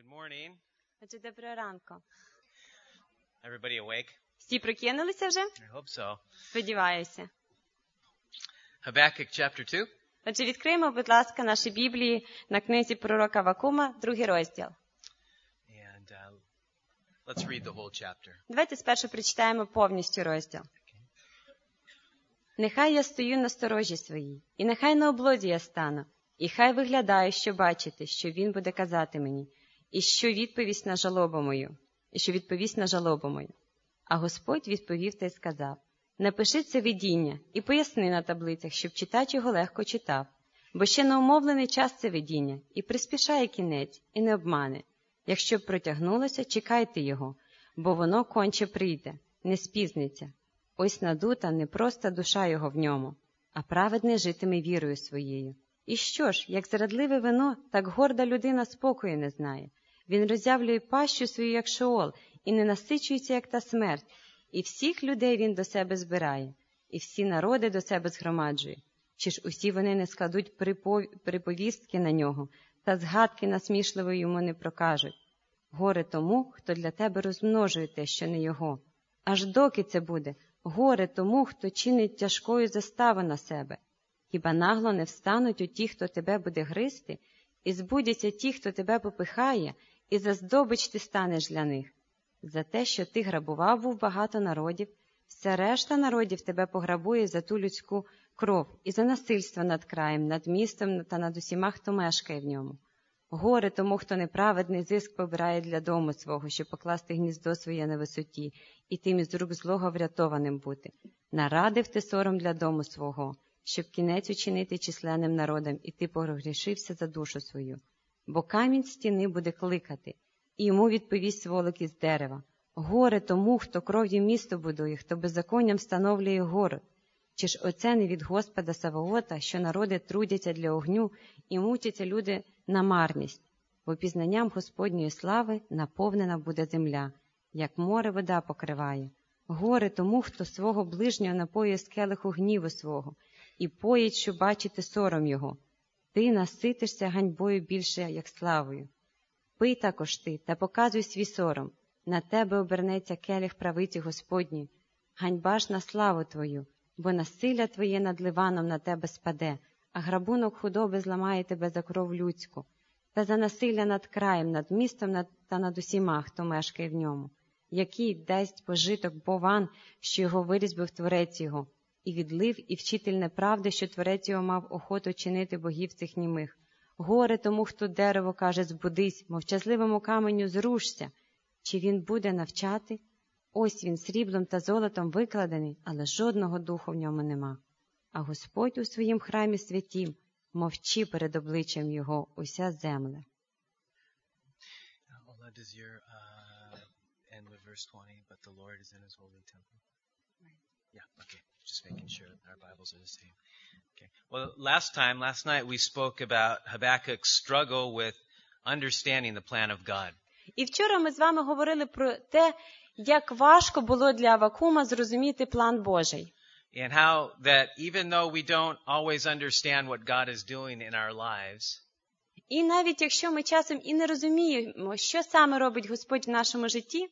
Good morning. Отже, доброго ранку. Everybody awake? Всі прокинулися вже? I hope so. Сподіваюся. Habakkuk chapter 2. Отже, відкриємо, будь ласка, наші Біблії на книзі пророка Вакума, другий розділ. And uh, let's read the whole chapter. Давайте спершу прочитаємо повністю розділ. Нехай я стою на сторожі своїй, і нехай на облоді я стану, і хай виглядаю, що бачити, що він буде казати мені, і що відповість на жалобу мою, і що відповість на жалобу мою. А Господь відповів та й сказав: Напиши це видіння і поясни на таблицях, щоб читач його легко читав, бо ще не умовлений час це видіння, і приспішає кінець, і не обмане. Якщо б протягнулося, чекайте його, бо воно конче прийде, не спізниться. Ось надута не просто душа його в ньому, а праведний житиме вірою своєю. І що ж, як зрадливе вино, так горда людина спокою не знає. Він роззявлює пащу свою, як шеол, і не насичується, як та смерть, і всіх людей він до себе збирає, і всі народи до себе згромаджує. Чи ж усі вони не складуть припов- приповістки на нього, та згадки насмішливо йому не прокажуть. Горе тому, хто для тебе розмножує те, що не його. Аж доки це буде, горе тому, хто чинить тяжкою заставу на себе. Хіба нагло не встануть у ті, хто тебе буде гризти, і збудяться ті, хто тебе попихає, і за здобич ти станеш для них. За те, що ти грабував був багато народів, вся решта народів тебе пограбує за ту людську кров і за насильство над краєм, над містом та над усіма, хто мешкає в ньому. Горе тому, хто неправедний зиск побирає для дому свого, щоб покласти гніздо своє на висоті, і тим із рук злого врятованим бути. Нарадив ти сором для дому свого, щоб кінець учинити численним народам, і ти погрішився за душу свою. Бо камінь стіни буде кликати, і йому відповість волок із дерева. Горе тому, хто кров'ю місто будує, хто беззаконням встановлює город. Чи ж оце не від Господа Саваота, що народи трудяться для огню і мутяться люди на марність, бо пізнанням Господньої слави наповнена буде земля, як море вода покриває. Горе тому, хто свого ближнього напоює з келиху гніву свого, і поїть, що бачити сором його. Ти наситишся ганьбою більше, як славою. Пий також ти та показуй свій сором. На тебе обернеться келих правиці Господній. Ганьба ж на славу твою, бо насилля твоє над ливаном на тебе спаде, а грабунок худоби зламає тебе за кров людську, та за насилля над краєм, над містом та над усіма, хто мешкає в ньому, який дасть пожиток бован, що його вирізбив творець його, і відлив, і вчитель неправди, що творець його мав охоту чинити богів цих німих. Горе тому, хто дерево каже, збудись, мовчазливому каменю зрушся. Чи він буде навчати? Ось він сріблом та золотом викладений, але жодного духу в ньому нема. А Господь у своїм храмі святім мовчи перед обличчям його уся земля. Uh, Ola, does your end with verse 20, but the Lord is in his holy temple? Yeah, okay. Just making sure our Bibles are the same. Okay. Well, last time, last night, we spoke about Habakkuk's struggle with understanding the plan of God. І вчора ми з вами говорили про те, як важко було для Авакума зрозуміти план Божий. And how that even though we don't always understand what God is doing in our lives, І навіть якщо ми часом і не розуміємо, що саме робить Господь в нашому житті,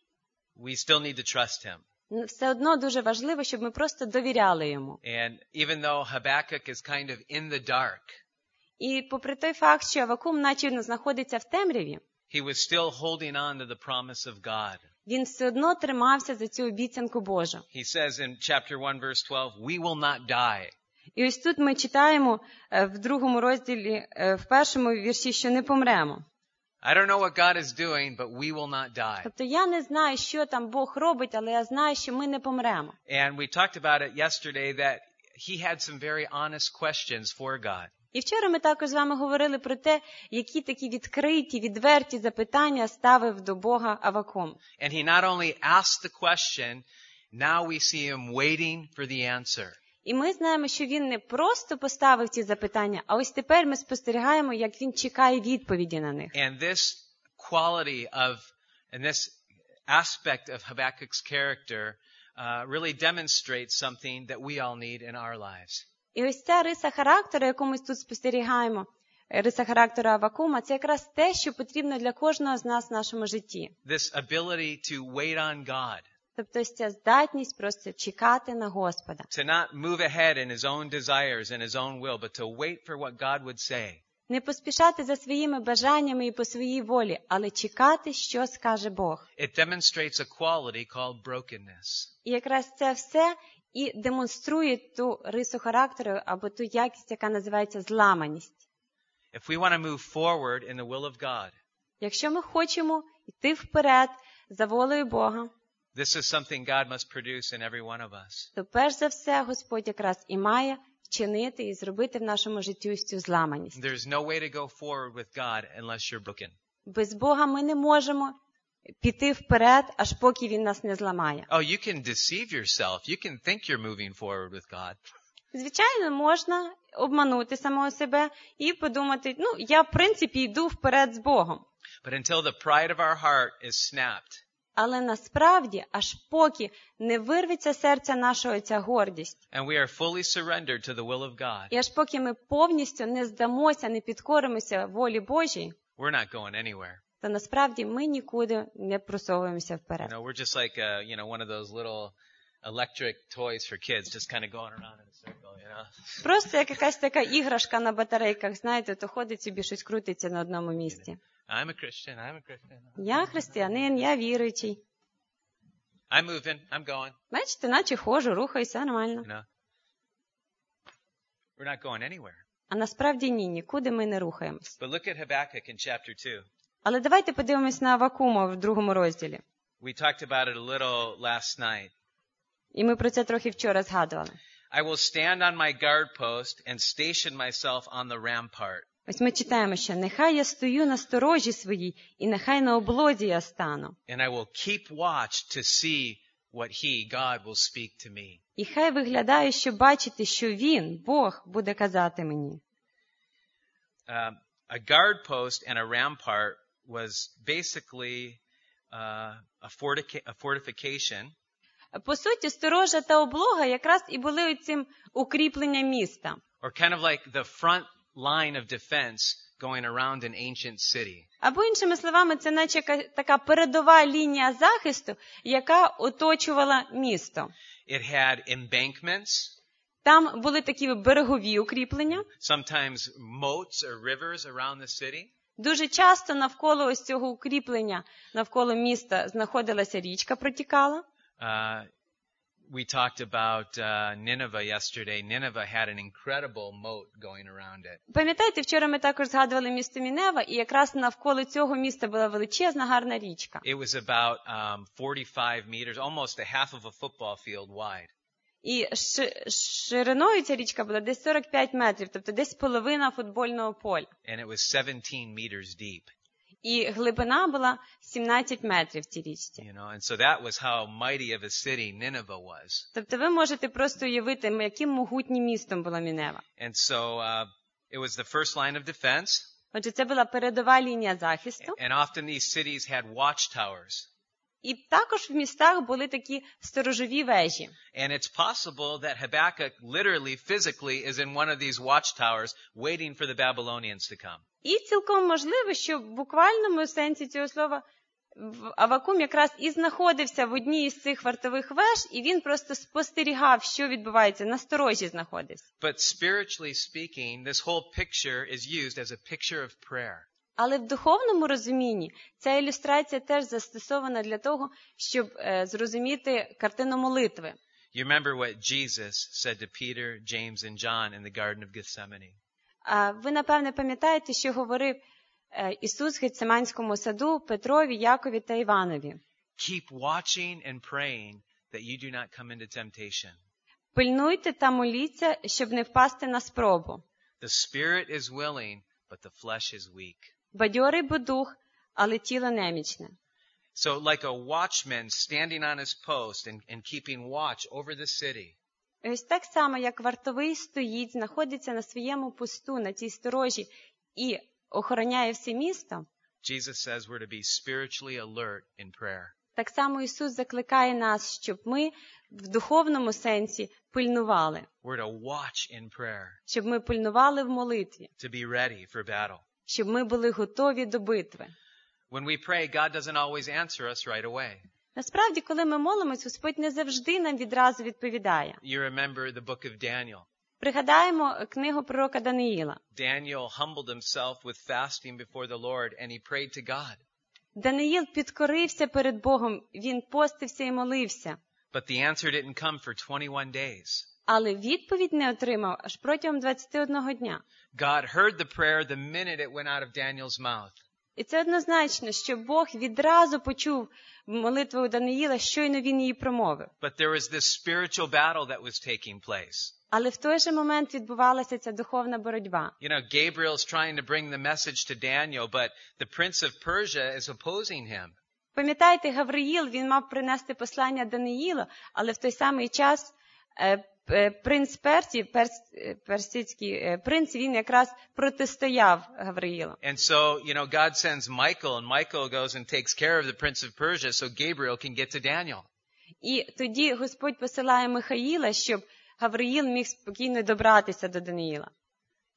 we still need to trust Him. Все одно дуже важливо, щоб ми просто довіряли йому. And even though Habakkuk is kind of in the dark, І попри той факт, що Авакум наче знаходиться в темряві, he was still holding on to the promise of God. він все одно тримався за цю обіцянку Божу. He says in chapter 1 verse 12, we will not die. І ось тут ми читаємо е, в другому розділі, е, в першому вірші, що не помремо. I don't know what God is doing, but we will not die. Тобто я не знаю, що там Бог робить, але я знаю, що ми не помремо. And we talked about it yesterday that he had some very honest questions for God. І вчора ми також з вами говорили про те, які такі відкриті, відверті запитання ставив до Бога Авакум. And he not only asked the question, now we see him waiting for the answer. І ми знаємо, що він не просто поставив ці запитання, а ось тепер ми спостерігаємо, як він чекає відповіді на них. And this quality of, and this aspect of Habakkuk's character uh, really demonstrates something that we all need in our lives. І ось ця риса характеру, яку ми тут спостерігаємо, риса характеру Авакума, це якраз те, що потрібно для кожного з нас в нашому житті. This ability to wait on God, Тобто ось ця здатність просто чекати на Господа. to not move ahead in his own desires and his own will, but to wait for what God would say. Не поспішати за своїми бажаннями і по своїй волі, але чекати, що скаже Бог. It demonstrates a quality called brokenness. І якраз це все і демонструє ту рису характеру або ту якість, яка називається зламаність. If we want to move forward in the will of God, Якщо ми хочемо йти вперед за волею Бога, this is something God must produce in every one of us. то перш за все Господь якраз і має вчинити і зробити в нашому житті ось цю зламаність. There's no way to go forward with God unless you're broken. Без Бога ми не можемо піти вперед, аж поки Він нас не зламає. Oh, you can deceive yourself. You can think you're moving forward with God. Звичайно, можна обманути самого себе і подумати, ну, я в принципі йду вперед з Богом. But until the pride of our heart is snapped, Але насправді, аж поки не вирветься серця нашого ця гордість, and we are fully surrendered to the will of God, і аж поки ми повністю не здамося, не підкоримося волі Божій, we're not going anywhere. то насправді ми нікуди не просовуємося You вперед. know, we're just like, uh, you know, one of those little electric toys for kids, just kind of going around in a circle, you know. Просто як якась така іграшка на батарейках, знаєте, то ходить собі щось крутиться на одному місці. I'm a Christian. I'm a Christian. Я християнин, я віруючий. I'm moving. I'm going. Бачите, наче ходжу, рухаюся, You know. We're not going anywhere. А насправді ні, нікуди ми не рухаємось. But look at Habakkuk in chapter 2. Але давайте подивимось на Авакума в другому розділі. We talked about it a little last night. І ми про це трохи вчора згадували. I will stand on my guard post and station myself on the rampart. Ось ми читаємо, що нехай я стою на сторожі своїй, і нехай на облоді я стану. and I will keep watch to see what he, God, will speak to me. І хай виглядає, що бачити, що він, Бог, буде казати мені. Um, a guard post and a rampart was basically uh, a, fortica- a fortification По суті, сторожа та облога якраз і були цим укріпленням міста. or kind of like the front line of defense going around an ancient city. Або іншими словами, це наче така передова лінія захисту, яка оточувала місто. It had embankments, Там були такі берегові укріплення. sometimes moats or rivers around the city. Дуже часто навколо ось цього укріплення, навколо міста знаходилася річка, протікала. Uh, we talked about uh, Nineveh yesterday. Nineveh had an incredible moat going around it. Пам'ятаєте, вчора ми також згадували місто Мінева, і якраз навколо цього міста була величезна гарна річка. It was about um, 45 meters, almost a half of a football field wide. І ши- шириною ця річка була десь 45 метрів, тобто десь половина футбольного поля. And it was 17 meters deep. І глибина була 17 метрів в цій річці. You know, and so that was how mighty of a city Nineveh was. Тобто ви можете просто уявити, яким могутнім містом була Мінева. And so uh, it was the first line of defense. Отже, це була передова лінія захисту. And often these cities had watchtowers. І також в містах були такі сторожові вежі. And it's possible that Habakkuk literally, physically, is in one of these watchtowers waiting for the Babylonians to come. І цілком можливо, що в буквальному сенсі цього слова Авакум якраз і знаходився в одній із цих вартових веж, і він просто спостерігав, що відбувається, на сторожі знаходився. But spiritually speaking, this whole picture is used as a picture of prayer. Але в духовному розумінні ця ілюстрація теж застосована для того, щоб е, зрозуміти картину молитви. You remember what Jesus said to Peter, James, and John in the Garden of Gethsemane. А ви, напевне, пам'ятаєте, що говорив е, Ісус в Гетсиманському саду Петрові, Якові та Іванові. Keep watching and praying that you do not come into temptation. Пильнуйте та моліться, щоб не впасти на спробу. The spirit is willing, but the flesh is weak. Бадьорий бо дух, але тіло немічне. So, like a watchman standing on his post and, and keeping watch over the city, ось так само, як вартовий стоїть, знаходиться на своєму посту, на цій сторожі і охороняє все місто, Jesus says we're to be spiritually alert in prayer. Так само Ісус закликає нас, щоб ми в духовному сенсі пильнували, We're to watch in prayer, щоб ми пильнували в молитві, to be ready for battle. Щоб ми були готові до битви. When we pray, God doesn't always answer us right away. Насправді, коли ми молимось, Господь не завжди нам відразу відповідає. You remember the book of Daniel. Пригадаємо книгу пророка Даниїла. Daniel humbled himself with fasting before the Lord and he prayed to God. Даниїл підкорився перед Богом, він постився і молився, But the answer didn't come for 21 days. Але відповідь не отримав аж протягом 21 дня. God heard the prayer the minute it went out of Daniel's mouth. І це однозначно, що Бог відразу почув молитву Даниїла, щойно він її промовив. But there was this spiritual battle that was taking place. Але в той же момент відбувалася ця духовна боротьба. You know, Gabriel's trying to bring the message to Daniel, but the prince of Persia is opposing him. Пам'ятаєте, Гавриїл він мав принести послання Даниїлу, але в той самий час е, принц Персії, перс, е, персидський е, принц, він якраз протистояв Гавриїлу. And so, you know, God sends Michael, and Michael goes and takes care of the prince of Persia so Gabriel can get to Daniel. І тоді Господь посилає Михаїла, щоб Гавриїл міг спокійно добратися до Даниїла.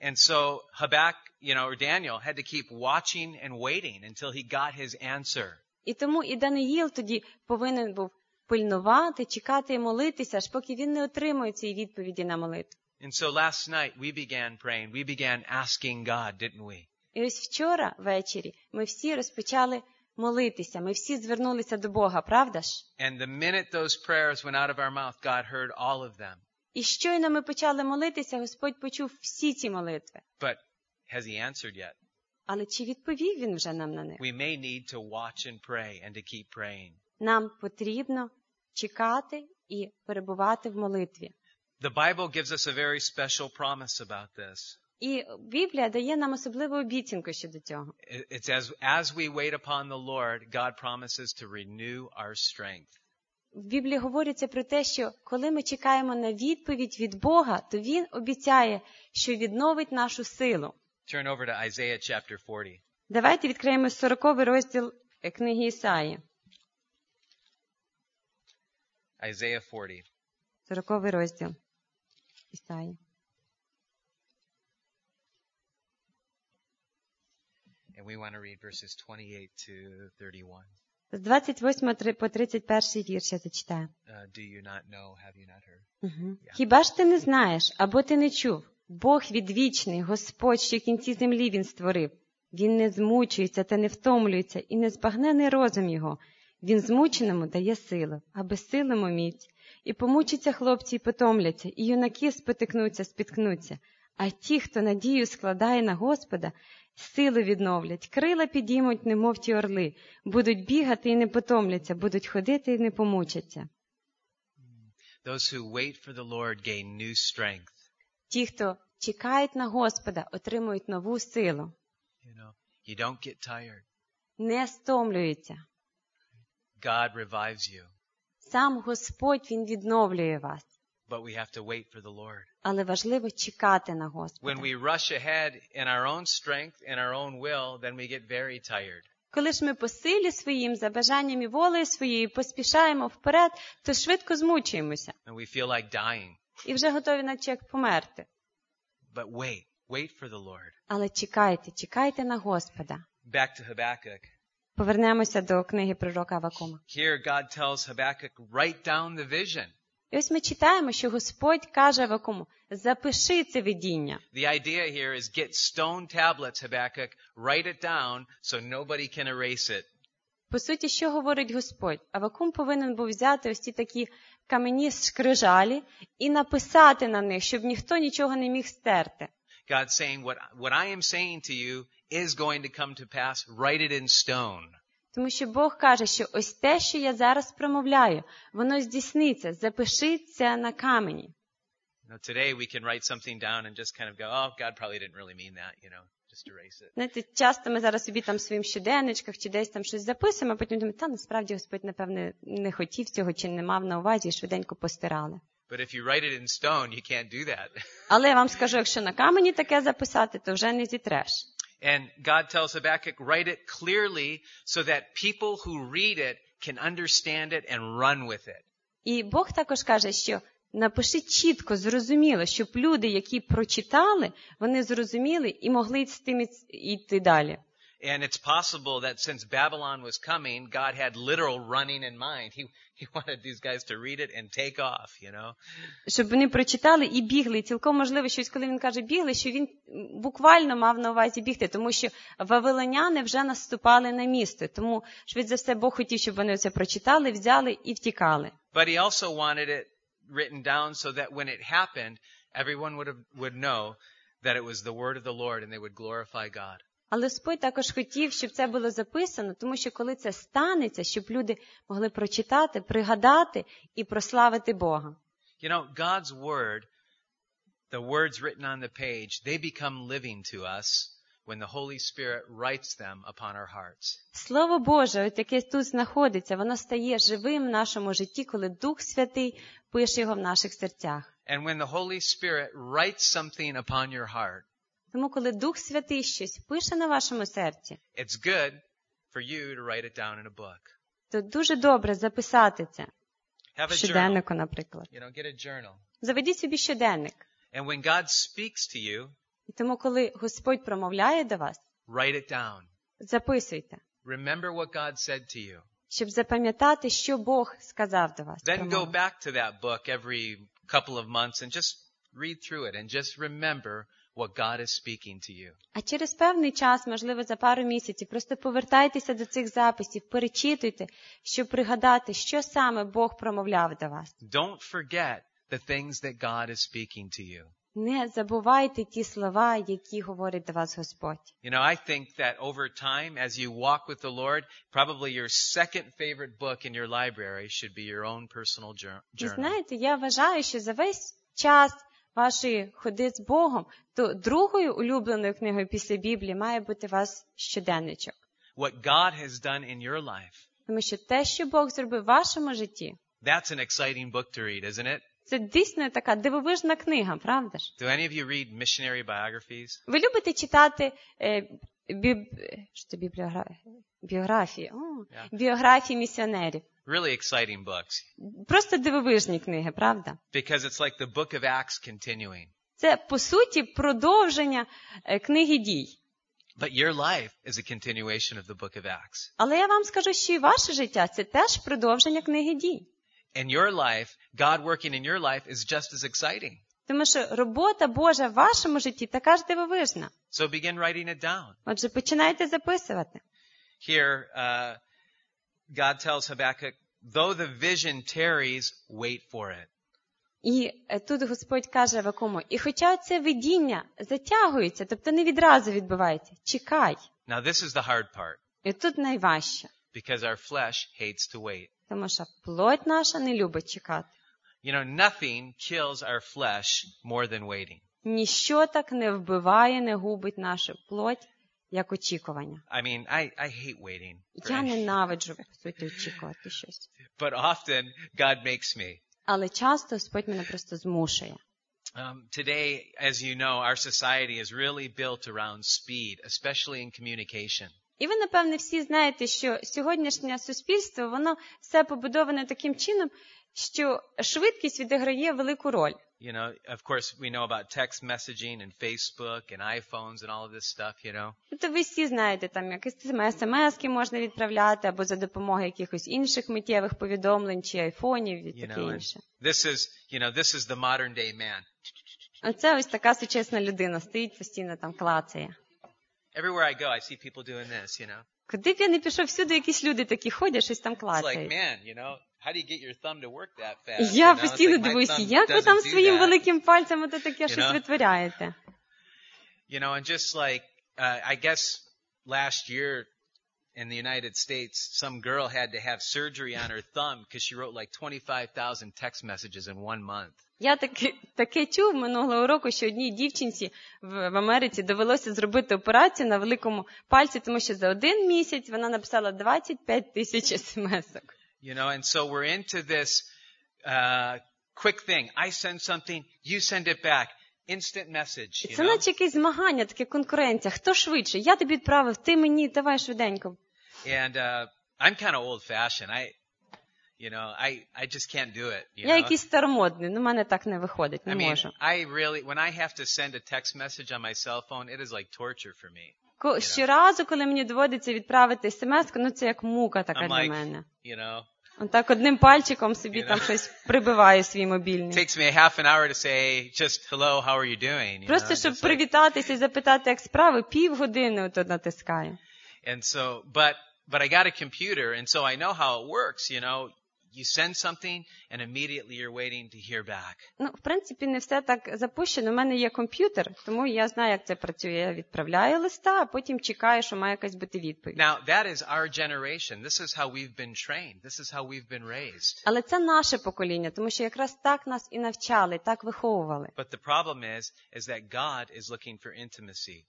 And so Habakkuk, you know, or Daniel had to keep watching and waiting until he got his answer. І тому і Даниїл тоді повинен був пильнувати, чекати і молитися, аж поки він не отримує цієї відповіді на молитву. And so last night we began praying. We began asking God, didn't we? І ось вчора ввечері ми всі розпочали молитися, ми всі звернулися до Бога, правда ж? And the minute those prayers went out of our mouth, God heard all of them. І щойно ми почали молитися, Господь почув всі ці молитви. But has he answered yet? Але чи відповів він вже нам на них? We may need to watch and pray and to keep praying. Нам потрібно чекати і перебувати в молитві. The Bible gives us a very special promise about this. І Біблія дає нам особливу обіцянку щодо цього. It- It's as, as we wait upon the Lord, God promises to renew our strength. В Біблії говориться про те, що коли ми чекаємо на відповідь від Бога, то Він обіцяє, що відновить нашу силу. Turn over to Isaiah chapter 40. Давайте відкриємо 40 розділ е, книги Ісаї. Isaiah 40. 40 розділ Ісаї. And we want to read verses 28 to 31. З 28 по 31 вірш я зачитаю. Uh, do you not know? Have you not heard? Угу. Хіба ж ти не знаєш, або ти не чув? Бог відвічний, Господь, що кінці землі він створив. Він не змучується та не втомлюється, і не збагнений розум його. Він змученому дає силу, а безсилому міць. І помучаться хлопці, і потомляться, і юнаки спотикнуться, спіткнуться. А ті, хто надію складає на Господа, силу відновлять, крила підіймуть, немов ті орли, будуть бігати і не потомляться, будуть ходити і не помучаться. Those who wait for the Lord gain new strength. Ті, хто чекають на Господа, отримують нову силу, You know, you don't get tired. не стомлюються. God revives you, Сам Господь Він відновлює вас, but we have to wait for the Lord. але важливо чекати на Господа. When we rush ahead in our own strength, in our own will, then we get very tired. Коли ж ми по силі своїм, за бажанням і волею своєю поспішаємо вперед, то швидко змучуємося And we feel like dying. і вже готові наче як померти. But wait, wait for the Lord. Але чекайте, чекайте на Господа. Back to Habakkuk. Повернемося до книги пророка Авакума. Here God tells Habakkuk, write down the vision. І ось ми читаємо, що Господь каже Авакуму, запиши це видіння. The idea here is get stone tablets, Habakkuk, write it down so nobody can erase it. По суті, що говорить Господь? Авакум повинен був взяти ось ці такі камені скрижалі і написати на них, щоб ніхто нічого не міг стерти. God's saying, what, what I am saying to you is going to come to pass. Write it in stone. Тому що Бог каже, що ось те, що я зараз промовляю, воно здійсниться. Запиши це на камені. Now, today we can write something down and just kind of go, oh, God probably didn't really mean that, you know, just erase it. Знаєте, часто ми зараз собі там в своїм щоденничках чи десь там щось записуємо, а потім думаємо, та насправді Господь, напевне, не хотів цього чи не мав на увазі, і швиденько постирали. But if you write it in stone, you can't do that. Але я вам скажу, якщо на камені таке записати, то вже не зітреш. And God tells Habakkuk, write it clearly so that people who read it can understand it and run with it. І Бог також каже, що напиши чітко, зрозуміло, щоб люди, які прочитали, вони зрозуміли і могли з тим іц- йти далі. And it's possible that since Babylon was coming, God had literal running in mind. He, he wanted these guys to read it and take off, you know. Щоб вони прочитали і бігли. І цілком можливо, що ось коли він каже бігли, що він буквально мав на увазі бігти, тому що вавилоняни вже наступали на місто. Тому швидше за все Бог хотів, щоб вони це прочитали, взяли і втікали. But he also wanted it written down so that when it happened, everyone would have, would know that it was the word of the Lord and they would glorify God. Але Господь також хотів, щоб це було записано, тому що коли це станеться, щоб люди могли прочитати, пригадати і прославити Бога. You know, God's word, the words written on the page, they become living to us when the Holy Spirit writes them upon our hearts. Слово Боже, от яке тут знаходиться, воно стає живим в нашому житті, коли Дух Святий пише його в наших серцях. And when the Holy Spirit writes something upon your heart, Тому, коли Дух Святий щось пише на вашому серці, it's good for you to write it down in a book. то дуже добре записати це Have a щоденнику, наприклад. You know, get a journal. Заведіть собі щоденник. And when God speaks to you, І тому, коли Господь промовляє до вас, write it down. записуйте, Remember what God said to you. щоб запам'ятати, що Бог сказав до вас. Then go back to that book every couple of months and just read through it and just remember what God is speaking to you. А через певний час, можливо, за пару місяців, просто повертайтеся до цих записів, перечитуйте, щоб пригадати, що саме Бог промовляв до вас. Don't forget the things that God is speaking to you. Не забувайте ті слова, які говорить до вас Господь. You know, I think that over time, as you walk with the Lord, probably your second favorite book in your library should be your own personal jour- І journal. знаєте, я вважаю, що за весь час вашої ходи з Богом, то другою улюбленою книгою після Біблії має бути вас щоденничок. What God has done in your life, Тому що те, що Бог зробив в вашому житті, that's an exciting book to read, isn't it? це дійсно така дивовижна книга, правда ж? Do any of you read missionary biographies? Ви любите читати е, біб... що бібліографії? Біографії. О, Yeah. біографії місіонерів. Really exciting books. Просто дивовижні книги, правда? Because it's like the book of Acts continuing. Це по суті продовження е, книги дій. But your life is a continuation of the book of Acts. Але я вам скажу, що і ваше життя це теж продовження книги дій. And your life, God working in your life is just as exciting. Тому що робота Божа в вашому житті така ж дивовижна. So begin writing it down. Отже, починайте записувати. Here, uh, God tells Habakkuk, though the vision tarries, wait for it. І е, тут Господь каже Авакуму, і хоча це видіння затягується, тобто не відразу відбувається, чекай. Now this is the hard part І тут найважче, because our flesh hates to wait. тому що плоть наша не любить чекати. You know, nothing kills our flesh more than waiting. Ніщо так не вбиває, не губить нашу плоть, як очікування. I mean, I, I hate waiting. Я ненавиджу по суті очікувати щось. But often God makes me. Але часто Господь мене просто змушує. Um, today, as you know, our society is really built around speed, especially in communication. І ви, напевне, всі знаєте, що сьогоднішнє суспільство, воно все побудоване таким чином, що швидкість відіграє велику роль. You know, of course, we know about text messaging and Facebook and iPhones and all of this stuff, you know. Тобто ви всі знаєте, там якісь смс-ки можна відправляти або за допомогою якихось інших миттєвих повідомлень чи айфонів і таке інше. this is, you know, this is the modern day man. Оце ось така сучасна людина стоїть постійно там клацає. Everywhere I go, I see people doing this, you know. Куди б я не пішов, всюди якісь люди такі ходять, щось там It's like, клацають. man, you know, Я постійно дивуюся, як ви там своїм великим пальцем ото таке щось витворяєте. You know, and just like, uh, I guess last year in the United States, some girl had to have surgery on her thumb because she wrote like 25,000 text messages in one month. Я таке, таке чув минулого року, що одній дівчинці в, в Америці довелося зробити операцію на великому пальці, тому що за один місяць вона написала 25 тисяч смс-ок. You know, and so we're into this uh, quick thing. I send something, you send it back. Instant message, І you це know? наче якесь змагання, таке конкуренція. Хто швидше? Я тобі відправив, ти мені, давай швиденько. And uh, I'm kind of old fashioned. I, you know, I, I just can't do it. You Я know? якийсь старомодний, ну в мене так не виходить, не I mean, можу. I really, when I have to send a text message on my cell phone, it is like torture for me. Ко- Щоразу, коли мені доводиться відправити смс, ну це як мука така I'm для like, мене. you know, Он так одним пальчиком собі You там know. щось прибиваю свій it мобільний. takes me a half an hour to say just hello, how are you doing? You Просто know, щоб just like- привітатися і запитати, як справи, півгодини ото натискаю. and so, but, but I got a computer, and so I know how it works. You know, you send something, and immediately you're waiting to hear back. Ну, в принципі, не все так запущено. У мене є комп'ютер, тому я знаю, як це працює. Я відправляю листа, а потім чекаю, що має якась бути відповідь. Now, that is our generation. This is how we've been trained. This is how we've been raised. Але це наше покоління, тому що якраз так нас і навчали, так виховували. But the problem is, is that God is looking for intimacy.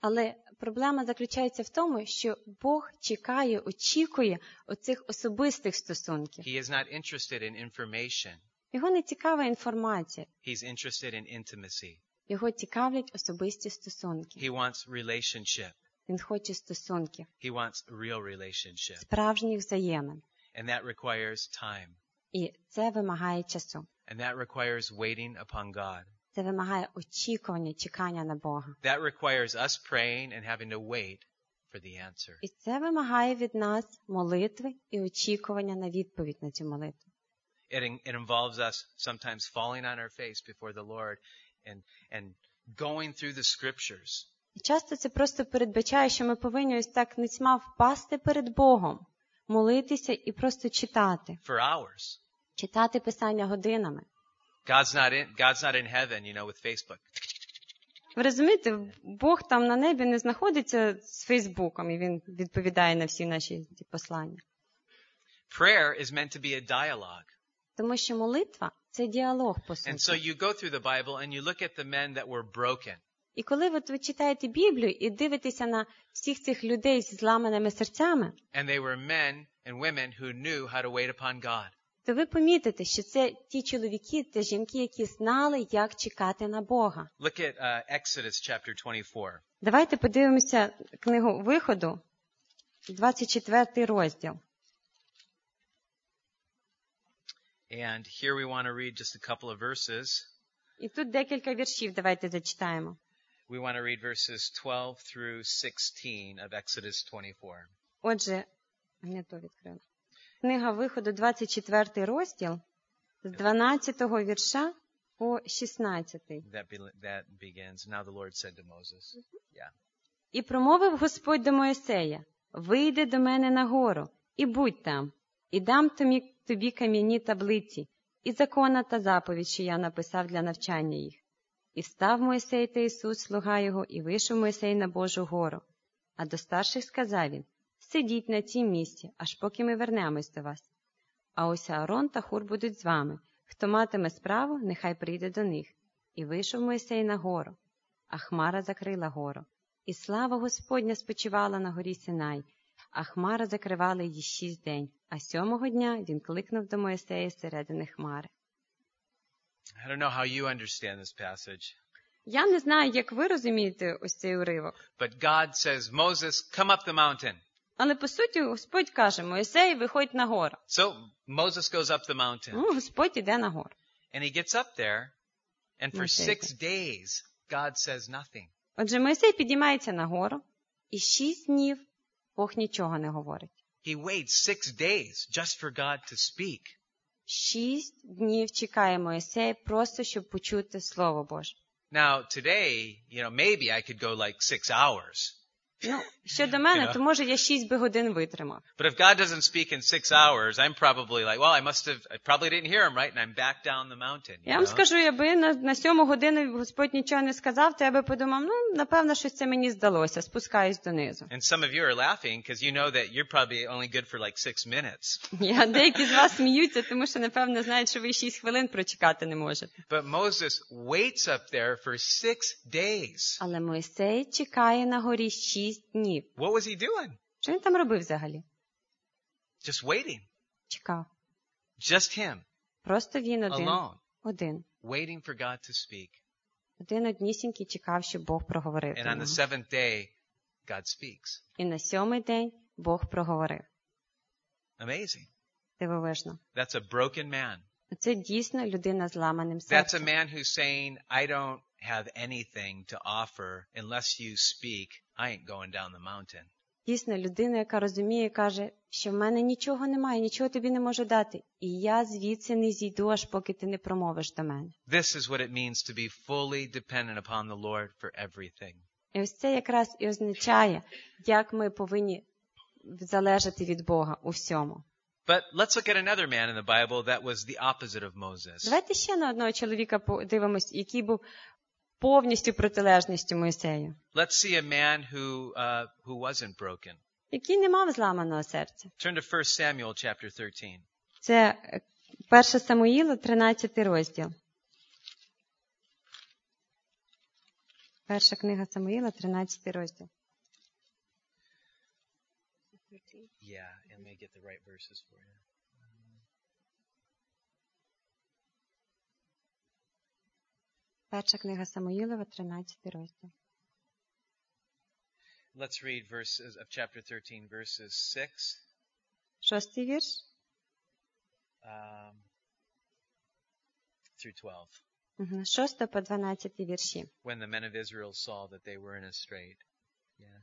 Але проблема заключається в тому, що Бог чекає, очікує оцих особистих стосунків. He is not interested in information. Його не цікава інформація, He's interested in intimacy. його цікавлять особисті стосунки. He wants relationship. Він хоче стосунків, He wants real relationship. справжніх взаємин. And that requires time. І це вимагає часу. And that requires waiting upon God. Це вимагає очікування, чекання на Бога. That requires us praying and having to wait for the answer. І це вимагає від нас молитви і очікування на відповідь на цю молитву. It, it involves us sometimes falling on our face before the Lord and, and going through the scriptures. І часто це просто передбачає, що ми повинні ось так нецьма впасти перед Богом, молитися і просто читати, for hours. читати писання годинами. God's not in, God's not in heaven, you know, with Facebook. Ви розумієте, Бог там на небі не знаходиться з Фейсбуком, і він відповідає на всі наші ці послання. Prayer is meant to be a dialogue. Тому що молитва це діалог, по And so суті. you go through the Bible and you look at the men that were broken. І коли от ви читаєте Біблію і дивитеся на всіх цих людей з зламаними серцями, And they were men and women who knew how to wait upon God. То ви помітите, що це ті чоловіки та жінки, які знали, як чекати на Бога. Look at uh, Exodus chapter 24. Давайте подивимося книгу Виходу, 24 розділ. And here we want to read just a couple of verses. І тут декілька віршів давайте зачитаємо. We want to read verses 12 through 16 of Exodus 24. Отже, не то відкрила. Книга Виходу, 24 розділ, з 12 вірша по 16. That, be, that begins. Now the Lord said to Moses. І промовив Господь до Моїсея, вийди до мене на гору, і будь там, і дам тобі, тобі кам'яні таблиці, і закона та заповідь, що я написав для навчання їх. І став Моїсей та Ісус, слуга його, і вийшов Моїсей на Божу гору. А до старших сказав він, сидіть на цім місці, аж поки ми вернемось до вас. А ось Аарон та Хур будуть з вами. Хто матиме справу, нехай прийде до них. І вийшов Моїсей на гору, а хмара закрила гору. І слава Господня спочивала на горі Синай, а хмара закривала її шість день, а сьомого дня він кликнув до Моїсея середини хмари. I don't know how you understand this passage, Я не знаю, як ви розумієте ось цей уривок, but God says, Moses, come up the mountain. Але по суті Господь каже, Моїсей, виходь на гору. So Moses goes up the mountain Ну, Господь іде на гору. and he gets up there and for six days, God says nothing. Отже, Моїсей підіймається на гору, і шість днів Бог нічого не говорить. He waits six days just for God to speak. Шість днів чекає Моїсей просто, щоб почути Слово Боже. Now today, you know, maybe I could go like six hours. Ну, щодо мене, Yeah. то може я шість би годин витримав. But if God doesn't speak in six hours, I'm probably like, well, I must have, I probably didn't hear him right, and I'm back down the mountain. you Я вам know? скажу, якби на, на сьому годину Господь нічого не сказав, то я би подумав, ну, напевно, щось це мені здалося, спускаюсь донизу. And some of you are laughing because you know that you're probably only good for like six minutes. Я, деякі з вас сміються, тому що, напевно, знають, що ви шість хвилин прочекати не можете. But Moses waits up there for six days. Але Мойсей чекає на горі шість днів. What was he doing? Що він там робив взагалі? Just waiting. Чекав. Just him, Просто він один. alone, Один. waiting for God to speak. Один однісінький чекав, щоб Бог проговорив. And on the seventh day, God speaks. І на сьомий день Бог проговорив. Amazing. Дивовижно. That's a broken man. Це дійсно людина з ламаним That's a man who's saying, I don't have anything to offer unless you speak. I ain't going down the mountain. Дійсно, людина, яка розуміє, каже, що в мене нічого немає, нічого тобі не можу дати. І я звідси не зійду, аж поки ти не промовиш до мене. This is what it means to be fully dependent upon the Lord for everything. І ось це якраз і означає, як ми повинні залежати від Бога у всьому. But let's look at another man in the Bible that was the opposite of Moses. Давайте ще на одного чоловіка подивимось, який був повністю протилежністю Моїсею, Let's see a man who, uh, who wasn't broken. який не мав зламаного серця. Turn to 1 Samuel chapter 13. Це 1 Самуїла, 13 розділ. Перша книга Самуїла, 13 розділ. Yeah, and me get the right verses for you. Перша книга Самуїлова, 13 розділ. Let's read verses of chapter 13, verses 6 Шостий вірш. um, through 12. Угу. 6 по 12 вірші. When the men of Israel saw that they were in a strait. Yeah.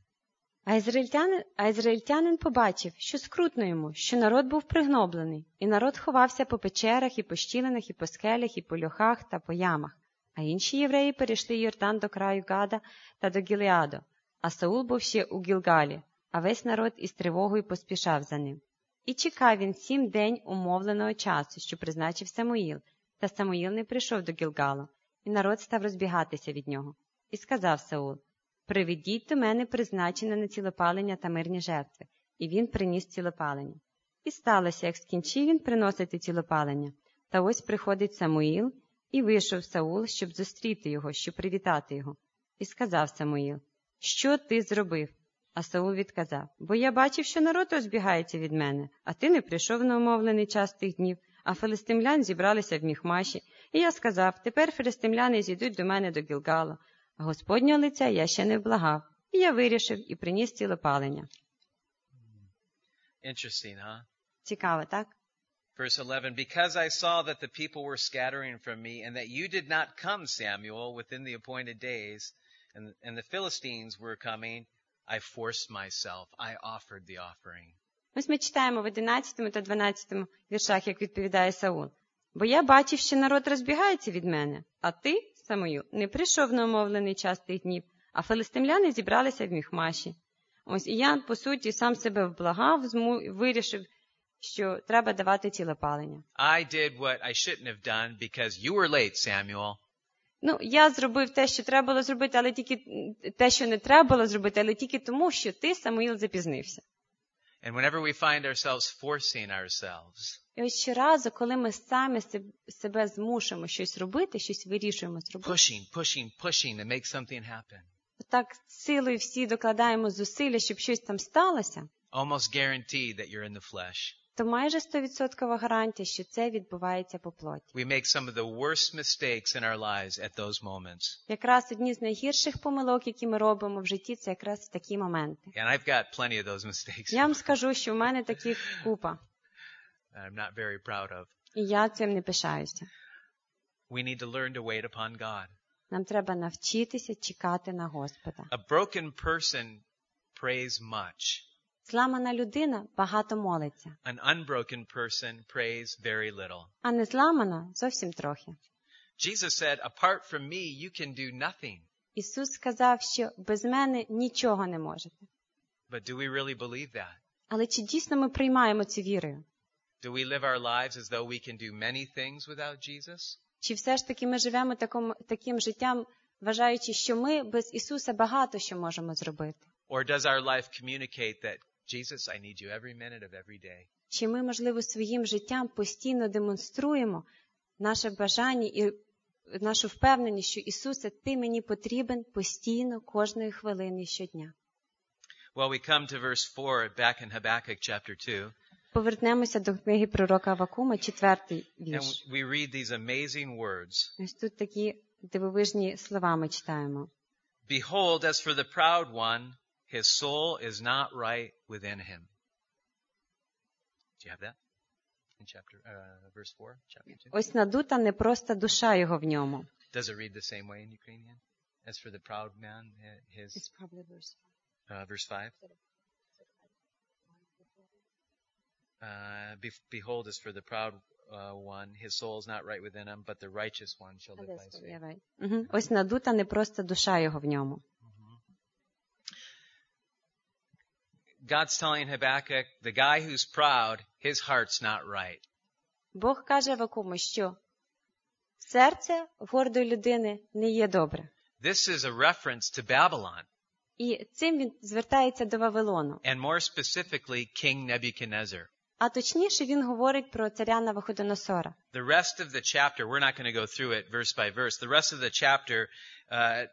А ізраїльтянин, а ізраїльтянин побачив, що скрутно йому, що народ був пригноблений, і народ ховався по печерах, і по щілинах, і по скелях, і по льохах та по ямах. А інші євреї перейшли Йордан до краю Гада та до Гілеаду, а Саул був ще у Гілгалі, а весь народ із тривогою поспішав за ним. І чекав він сім день умовленого часу, що призначив Самуїл, та Самуїл не прийшов до Гілгалу, і народ став розбігатися від нього. І сказав Саул, Приведіть до мене призначене на цілопалення та мирні жертви. І він приніс цілопалення. І сталося, як скінчив він приносити цілопалення. Та ось приходить Самуїл, і вийшов Саул, щоб зустріти його, щоб привітати його. І сказав Самуїл, що ти зробив? А Саул відказав, бо я бачив, що народ розбігається від мене, а ти не прийшов на умовлений час тих днів, а филистимлян зібралися в Міхмаші. І я сказав, тепер филистимляни зійдуть до мене до Гілгала. А Господнього лиця я ще не вблагав. І я вирішив і приніс цілопалення. Interesting, huh? Цікаво, так? Verse 11, Because I saw that the people were scattering from me, and that you did not come, Samuel, within the appointed days, and, and the Philistines were coming, I forced myself. I offered the offering. Ось ми читаємо в 11 та 12 віршах, як відповідає Саул. Бо я бачив, що народ розбігається від мене, а ти, Самуїл, не прийшов на умовлений час тих днів, а филистимляни зібралися в Міхмаші. Ось і я, по суті, сам себе вблагав, зму... вирішив, що треба давати цілопалення. I did what I shouldn't have done because you were late, Samuel. Ну, я зробив те, що треба було зробити, але тільки те, що не треба було зробити, але тільки тому, що ти, Самуїл, запізнився. And whenever we find ourselves forcing ourselves, І ось щоразу, коли ми самі себе змушуємо щось робити, щось вирішуємо зробити, pushing, pushing, pushing to make something happen, так силою всі докладаємо зусилля, щоб щось там сталося, almost guaranteed that you're in the flesh. То майже 100% гарантія, що це відбувається по плоті. We make some of the worst mistakes in our lives at those moments. Якраз одні з найгірших помилок, які ми робимо в житті, це якраз в такі моменти. And I've got plenty of those mistakes Я вам скажу, що в мене таких купа, I'm not very proud of. і я цим не пишаюся. We need to learn to wait upon God. Нам треба навчитися чекати на Господа. A broken person prays much. Зламана людина багато молиться, An unbroken person prays very little. а не зламана зовсім трохи. Jesus said, apart from me, you can do nothing. Ісус сказав, що без мене нічого не можете. But do we really believe that? Але чи дійсно ми приймаємо цю вірою? Do we live our lives as though we can do many things without Jesus? Чи все ж таки ми живемо таким, таким життям, вважаючи, що ми без Ісуса багато що можемо зробити? Or does our life communicate that, Jesus, I need you every minute of every day? Чи ми, можливо, своїм життям постійно демонструємо наше бажання і нашу впевненість, що Ісусе, Ти мені потрібен постійно, кожної хвилини щодня? Well, we come to verse 4 back in Habakkuk chapter 2, Повернемося до книги пророка Авакума, четвертий and we read these amazing words. Ось тут такі дивовижні слова ми читаємо. Behold, as for the proud one, his soul is not right within him. Do you have that in chapter uh, verse four, chapter two? Ось надута непроста душа його в ньому. Does it read the same way in Ukrainian? As for the proud man, uh, his uh, verse five. Uh, be- behold, as for the proud uh, one, his soul is not right within him, but the righteous one shall live by his faith. Мгм. Ось надута непроста душа його в ньому. God's telling Habakkuk, the guy who's proud, his heart's not right. Бог каже Вакуму, що серце в гордої людини не є добре. This is a reference to Babylon, І цим він звертається до Вавилону. and more specifically, King Nebuchadnezzar. А точніше він говорить про царя Навуходоносора. The rest of the chapter, we're not going to go through it verse by verse. The rest of the chapter uh,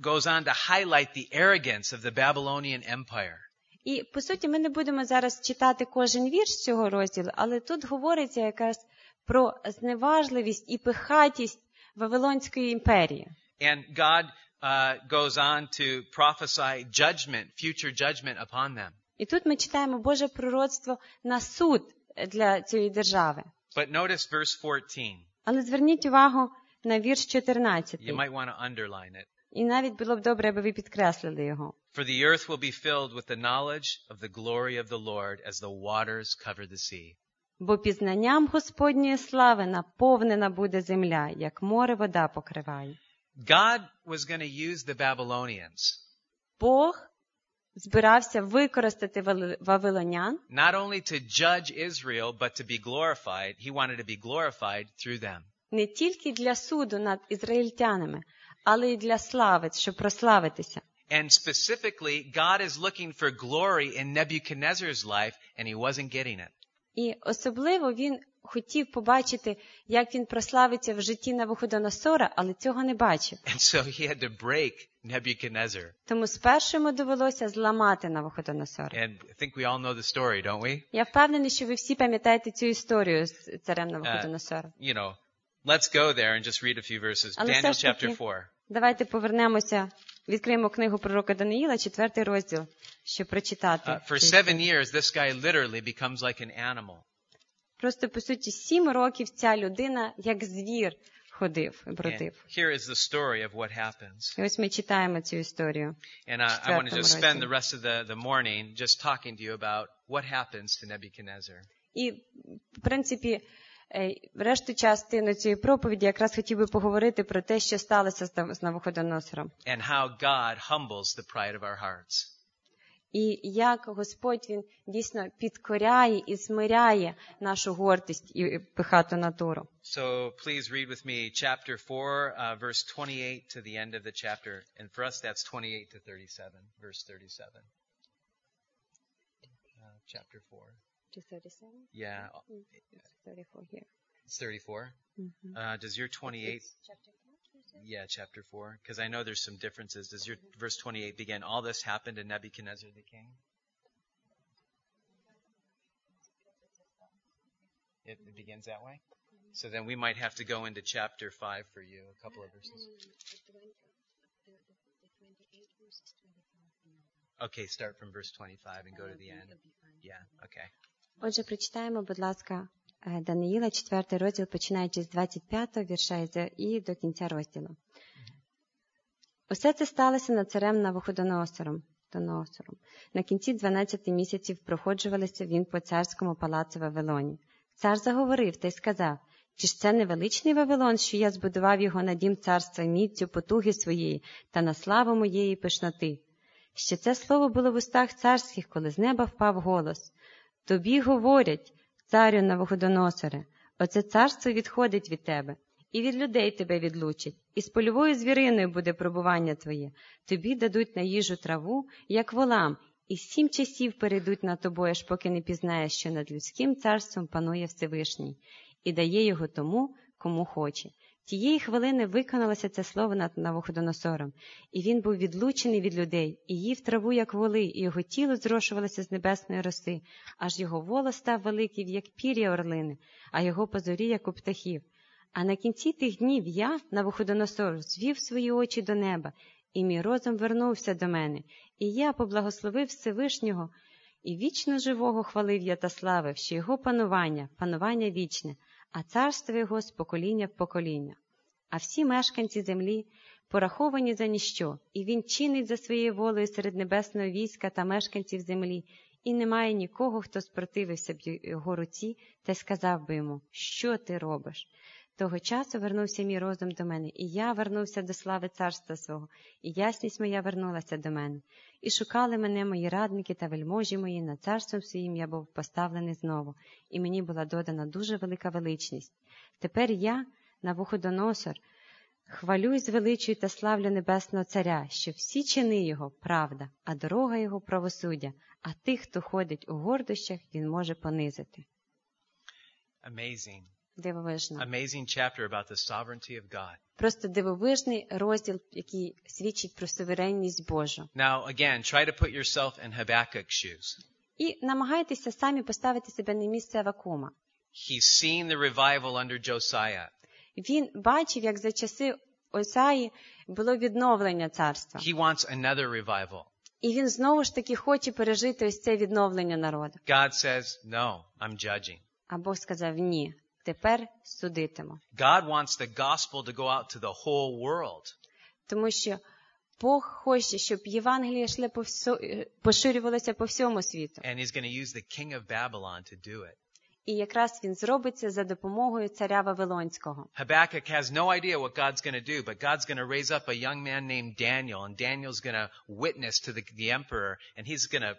goes on to highlight the arrogance of the Babylonian Empire. І по суті, ми не будемо зараз читати кожен вірш цього розділу, але тут говориться якраз про зневажливість і пихатість Вавилонської імперії. And God uh, goes on to prophesy judgment, future judgment upon them. І тут ми читаємо Боже пророцтво на суд для цієї держави. But notice verse 14. Але зверніть увагу на вірш 14. You might want to underline it. І навіть було б добре, аби ви підкреслили його. For the earth will be filled with the knowledge of the glory of the Lord as the waters cover the sea. Бо пізнанням Господньої слави наповнена буде земля, як море вода покриває. God was going to use the Babylonians Бог збирався використати вавилонян not only to judge Israel, but to be glorified. He wanted to be glorified through them. не тільки для суду над ізраїльтянами, але й для слави, щоб прославитися. And specifically, God is looking for glory in Nebuchadnezzar's life, and he wasn't getting it. І особливо він хотів побачити, як він прославиться в житті Навуходоносора, але цього не бачив. And so he had to break Nebuchadnezzar. Тому спершу йому довелося зламати Навуходоносора. And I think we all know the story, don't we? Я впевнений, що ви всі пам'ятаєте цю історію з царем Навуходоносора. You know, let's go there and just read a few verses. Але Daniel все ж таки- chapter 4. Давайте повернемося, відкриємо книгу пророка Даниїла, четвертий розділ, щоб прочитати. Uh, for seven years, this guy literally becomes like an animal. Просто по суті сім років ця людина як звір ходив і бродив. here is the story of what happens. І ось ми читаємо цю історію. And uh, I want to just spend the rest of the, the morning just talking to you about what happens to Nebuchadnezzar. І, в принципі, е, решту частину цієї проповіді якраз хотів би поговорити про те, що сталося з Навуходоносором. and how God humbles the pride of our hearts. І як Господь він дійсно підкоряє і смиряє нашу гордість і пихату натуру. So please read with me chapter 4, uh, verse 28 to the end of the chapter. And for us, that's 28 to 37, verse 37. Uh, chapter 4. Yeah, it's 34. Uh, does your 28, yeah, chapter 4? Because I know there's some differences. Does your verse 28 begin, all this happened to Nebuchadnezzar the king? It, it begins that way? So then we might have to go into chapter 5 for you, a couple of verses. Okay, start from verse 25 and go to the end. Yeah, okay. Отже, прочитаємо, будь ласка, е, Даниїла, 4 розділ, починаючи з 25 вірша і до кінця розділу. Усе це сталося над царем Навуходоносором. Доносором. На кінці 12 місяців проходжувалися він по царському палацу Вавилоні. Цар заговорив та й сказав, чи ж це не величний Вавилон, що я збудував його на дім царства міцю потуги своєї та на славу моєї пишноти. Ще це слово було в устах царських, коли з неба впав голос. Тобі говорять, царю Навуходоносоре, оце царство відходить від тебе, і від людей тебе відлучить, і з польовою звіриною буде пробування твоє. Тобі дадуть на їжу траву, як волам, і сім часів перейдуть над тобою, аж поки не пізнаєш, що над людським царством панує Всевишній, і дає його тому, кому хоче. Тієї хвилини виконалося це слово над Навуходоносором, і він був відлучений від людей, і їв траву, як воли, і його тіло зрошувалося з небесної роси, аж його волос став великий, як пір'я орлини, а його позорі, як у птахів. А на кінці тих днів я, Навуходоносор, звів свої очі до неба, і мій розум вернувся до мене, і я поблагословив Всевишнього, І вічно живого хвалив я та славив, що його панування, панування вічне, а царство його з покоління в покоління. А всі мешканці землі пораховані за ніщо, і він чинить за своєю волею серед небесного війська та мешканців землі, і немає нікого, хто спротивився б його руці та сказав би йому, що ти робиш. Того часу вернувся мій розум до мене, і я вернувся до слави царства свого, і ясність моя вернулася до мене. І шукали мене мої радники та вельможі мої, над царством своїм я був поставлений знову, і мені була додана дуже велика величність. Тепер я, Навуходоносор, хвалю і звеличую та славлю Небесного Царя, що всі чини Його правда, а дорога Його правосуддя, а тих, хто ходить у гордощах, він може понизити. Amazing. Дивовижно. Amazing chapter about the sovereignty of God. Просто дивовижний розділ, який свідчить про суверенність Божу. Now, again, try to put yourself in Habakkuk's shoes. І намагайтеся самі поставити себе на місце Авакума. He's seen the revival under Josiah. Він бачив, як за часи Осаї було відновлення царства. He wants another revival. І він знову ж таки хоче пережити ось це відновлення народу. God says, No, I'm judging. А Бог сказав ні, тепер судитиму. God wants the gospel to go out to the whole world. Тому що Бог хоче, щоб Євангеліє йшло по всьо- е, поширювалося по всьому світу. And he's going to use the king of Babylon to do it. І якраз він зробить це за допомогою царя Вавилонського. Habakkuk has no idea what God's going to do, but God's going to raise up a young man named Daniel, and Daniel's going to witness to the, the emperor, and he's going to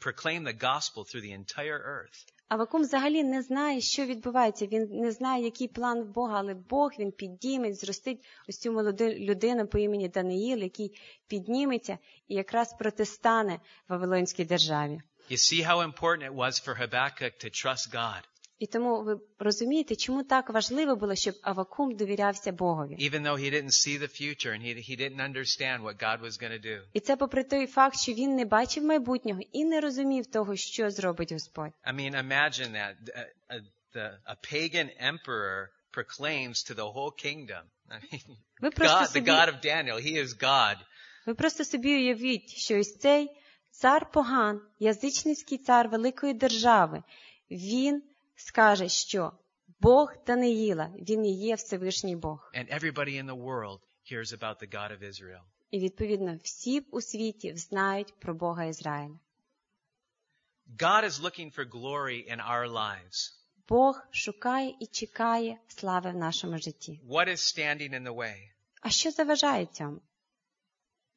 proclaim the gospel through the entire earth. Авакум взагалі не знає, що відбувається. Він не знає, який план в Бога, але Бог він підніме, зростить ось цю молоду людину по імені Даниїл, який підніметься і якраз протистане Вавилонській державі. You see how important it was for Habakkuk to trust God, І тому ви розумієте, чому так важливо було, щоб Авакум довірявся Богові. even though he didn't see the future and he, he didn't understand what God was going to do. І це попри той факт, що він не бачив майбутнього і не розумів того, що зробить Господь. I mean, imagine that. A, a, the, a pagan emperor proclaims to the whole kingdom. I mean, Ви God, the God of Daniel, he is God. ви просто собі уявіть, що ось цей цар поган, язичницький цар великої держави, він скаже, що Бог Даниїла, він і є Всевишній Бог. And everybody in the world hears about the God of Israel. І відповідно всі у світі знають про Бога Ізраїля. God is looking for glory in our lives. Бог шукає і чекає слави в нашому житті. What is standing in the way? А що заважає цьому?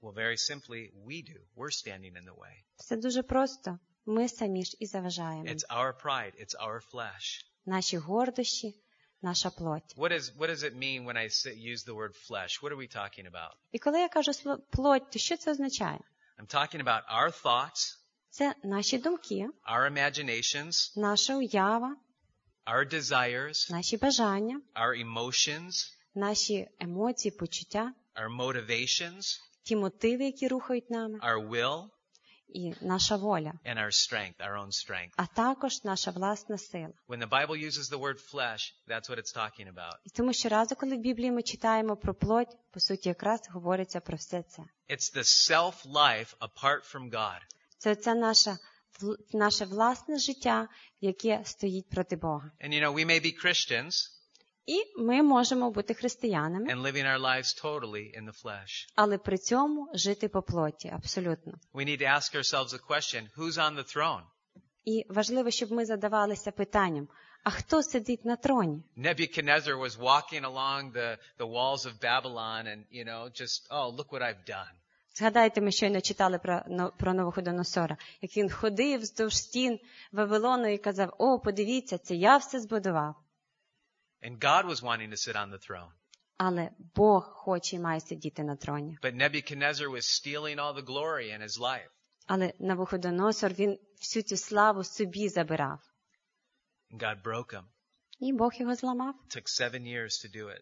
Well, very simply, we do. We're standing in the way. Все дуже просто. Ми самі ж і заважаємо. It's our pride. It's our flesh. Наші гордощі, наша плоть. What, is, what does it mean when I use the word flesh? What are we talking about? І коли я кажу плоть, то що це означає? I'm talking about our thoughts, Це наші думки, our imaginations, наша уява, our desires, наші бажання, our emotions, наші емоції, почуття, our motivations, ті мотиви, які рухають нами, our will, і наша воля, and our strength, our own strength. а також наша власна сила. When the Bible uses the word flesh, that's what it's talking about. І тому щоразу, коли в Біблії ми читаємо про плоть, по суті, якраз говориться про все це. It's the self-life apart from God. Це наше, вл- наше власне життя, яке стоїть проти Бога. And you know, we may be Christians І ми можемо бути християнами, and living our lives totally in the flesh. але при цьому жити по плоті, абсолютно. We need to ask ourselves the question, who's on the throne? І важливо, щоб ми задавалися питанням: а хто сидить на троні? Nebuchadnezzar was walking along the, the walls of Babylon and, you know, just, oh, look what I've done. Згадайте, ми щойно читали про, про Новоходоносора, як він ходив вздовж стін Вавилону і казав: О, подивіться, це я все збудував. And God was wanting to sit on the throne. Але Бог хоче і має сидіти на троні. But Nebuchadnezzar was stealing all the glory in his life. Але Навуходоносор він всю цю славу собі забирав. And God broke him. І Бог його зламав. It took seven years to do it.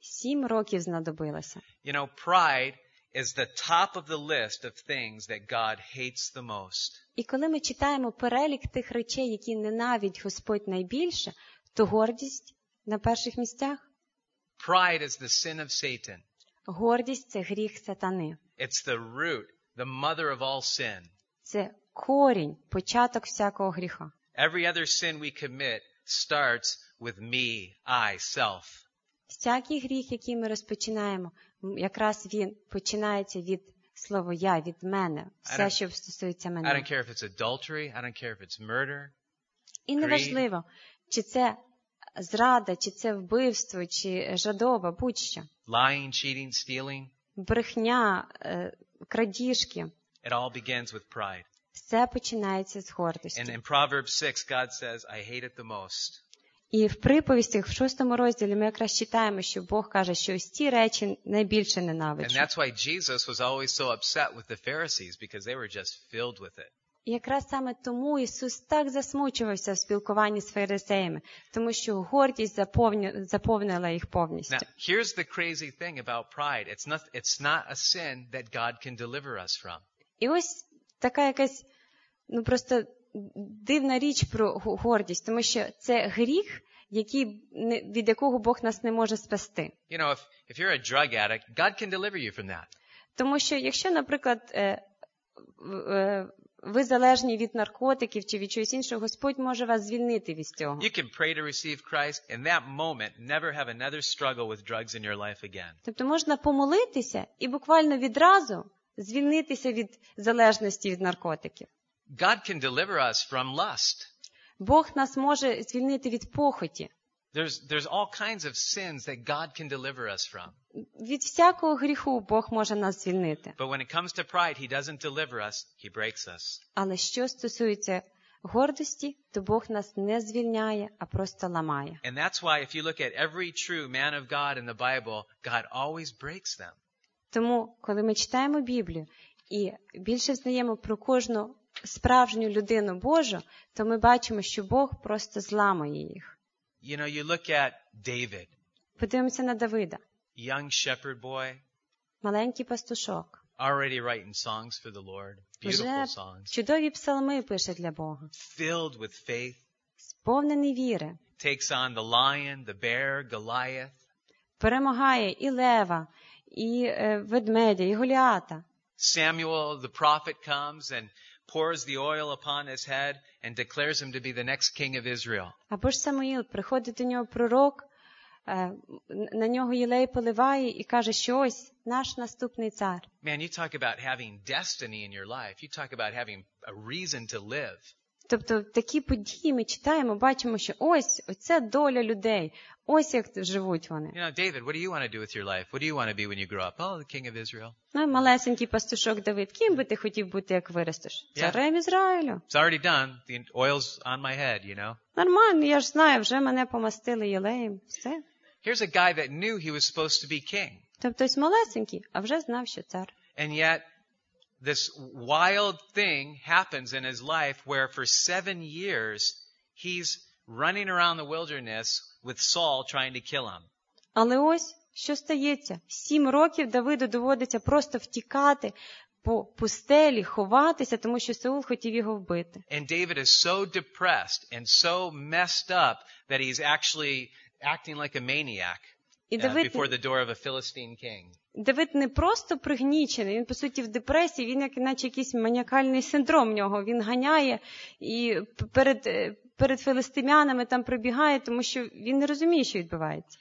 Сім років знадобилося. You know, pride is the top of the list of things that God hates the most. І коли ми читаємо перелік тих речей, які ненавидить Господь найбільше, то гордість на перших місцях. Pride is the sin of Satan. Гордість це гріх сатани. It's the root, the mother of all sin. Це корінь, початок всякого гріха. Every other sin we commit starts with me, I, self. Всякий гріх, який ми розпочинаємо, якраз він починається від слова я, від мене, все, що стосується I don't care if it's adultery, I don't care if it's murder, І неважливо, чи це зрада, чи це вбивство, чи жадоба, будь-що. lying, cheating, stealing. Брехня, е, крадіжки. It all begins with pride. Все починається з гордості. And in Proverbs 6, God says, I hate it the most. І в приповістях в шостому розділі ми якраз читаємо, що Бог каже, що ось ті речі найбільше And that's why Jesus was always so upset with the Pharisees because they were just filled with it. Якраз саме тому Ісус так засмучувався в спілкуванні з фарисеями, тому що гордість заповню- заповнила їх повністю. Now, here's the crazy thing about pride. It's not, it's not a sin that God can deliver us from. І ось така якась ну просто дивна річ про гордість, тому що це гріх, який від якого Бог нас не може спасти. You know, if, if you're a drug addict, God can deliver you from that. Тому що якщо, наприклад, е, е, ви залежні від наркотиків чи від чогось іншого, Господь може вас звільнити від цього. You can pray to receive Christ in that moment, never have another struggle with drugs in your life again. Тобто можна помолитися і буквально відразу звільнитися від залежності від наркотиків. God can deliver us from lust. Бог нас може звільнити від похоті, There's, there's all kinds of sins that God can deliver us from. від всякого гріху Бог може нас звільнити. But when it comes to pride, He doesn't deliver us, He breaks us. Але що стосується гордості, то Бог нас не звільняє, а просто ламає. And that's why if you look at every true man of God in the Bible, God always breaks them. Тому, коли ми читаємо Біблію і більше знаємо про кожну справжню людину Божу, то ми бачимо, що Бог просто зламує їх. You know, you look at David, Подивимося на Давида, young shepherd boy, маленький пастушок. already writing songs for the Lord, Вже beautiful songs, чудові псалми пише для Бога, filled with faith, сповнений віри, takes on the lion, the bear, Goliath. перемагає і лева, і е, ведмедя, і Голіата. Samuel, the prophet, comes and pours the oil upon his head and declares him to be the next king of Israel. Або ж Самуїл приходить до нього пророк, е, на нього Єлей поливає і каже, що ось наш наступний цар. Man, you talk about having destiny in your life. You talk about having a reason to live. Тобто такі події ми читаємо, бачимо, що ось оця доля людей, ось як живуть вони. You know, David, what do you want to do with your life? What do you want to be when you grow up? Oh, the king of Israel. Ну, малесенький пастушок Давид, ким би ти хотів бути, як виростеш? Царем Ізраїлю. It's already done. The oil's on my head, you know. Нормально, я ж знаю, вже мене помастили Єлеєм. Все. Here's a guy that knew he was supposed to be king. Тобто ось малесенький, а вже знав, що цар. And yet, this wild thing happens in his life where for seven years he's running around the wilderness with Saul trying to kill him. Але ось що стається? Сім років Давиду доводиться просто втікати по пустелі, ховатися, тому що Саул хотів його вбити. And David is so depressed and so messed up that he's actually acting like a maniac І uh, Давид, before the door of a Philistine king. Давид не просто пригнічений, він по суті в депресії, він як наче якийсь маніакальний синдром в нього. Він ганяє і перед, е, перед филистимянами там прибігає, тому що він не розуміє, що відбувається.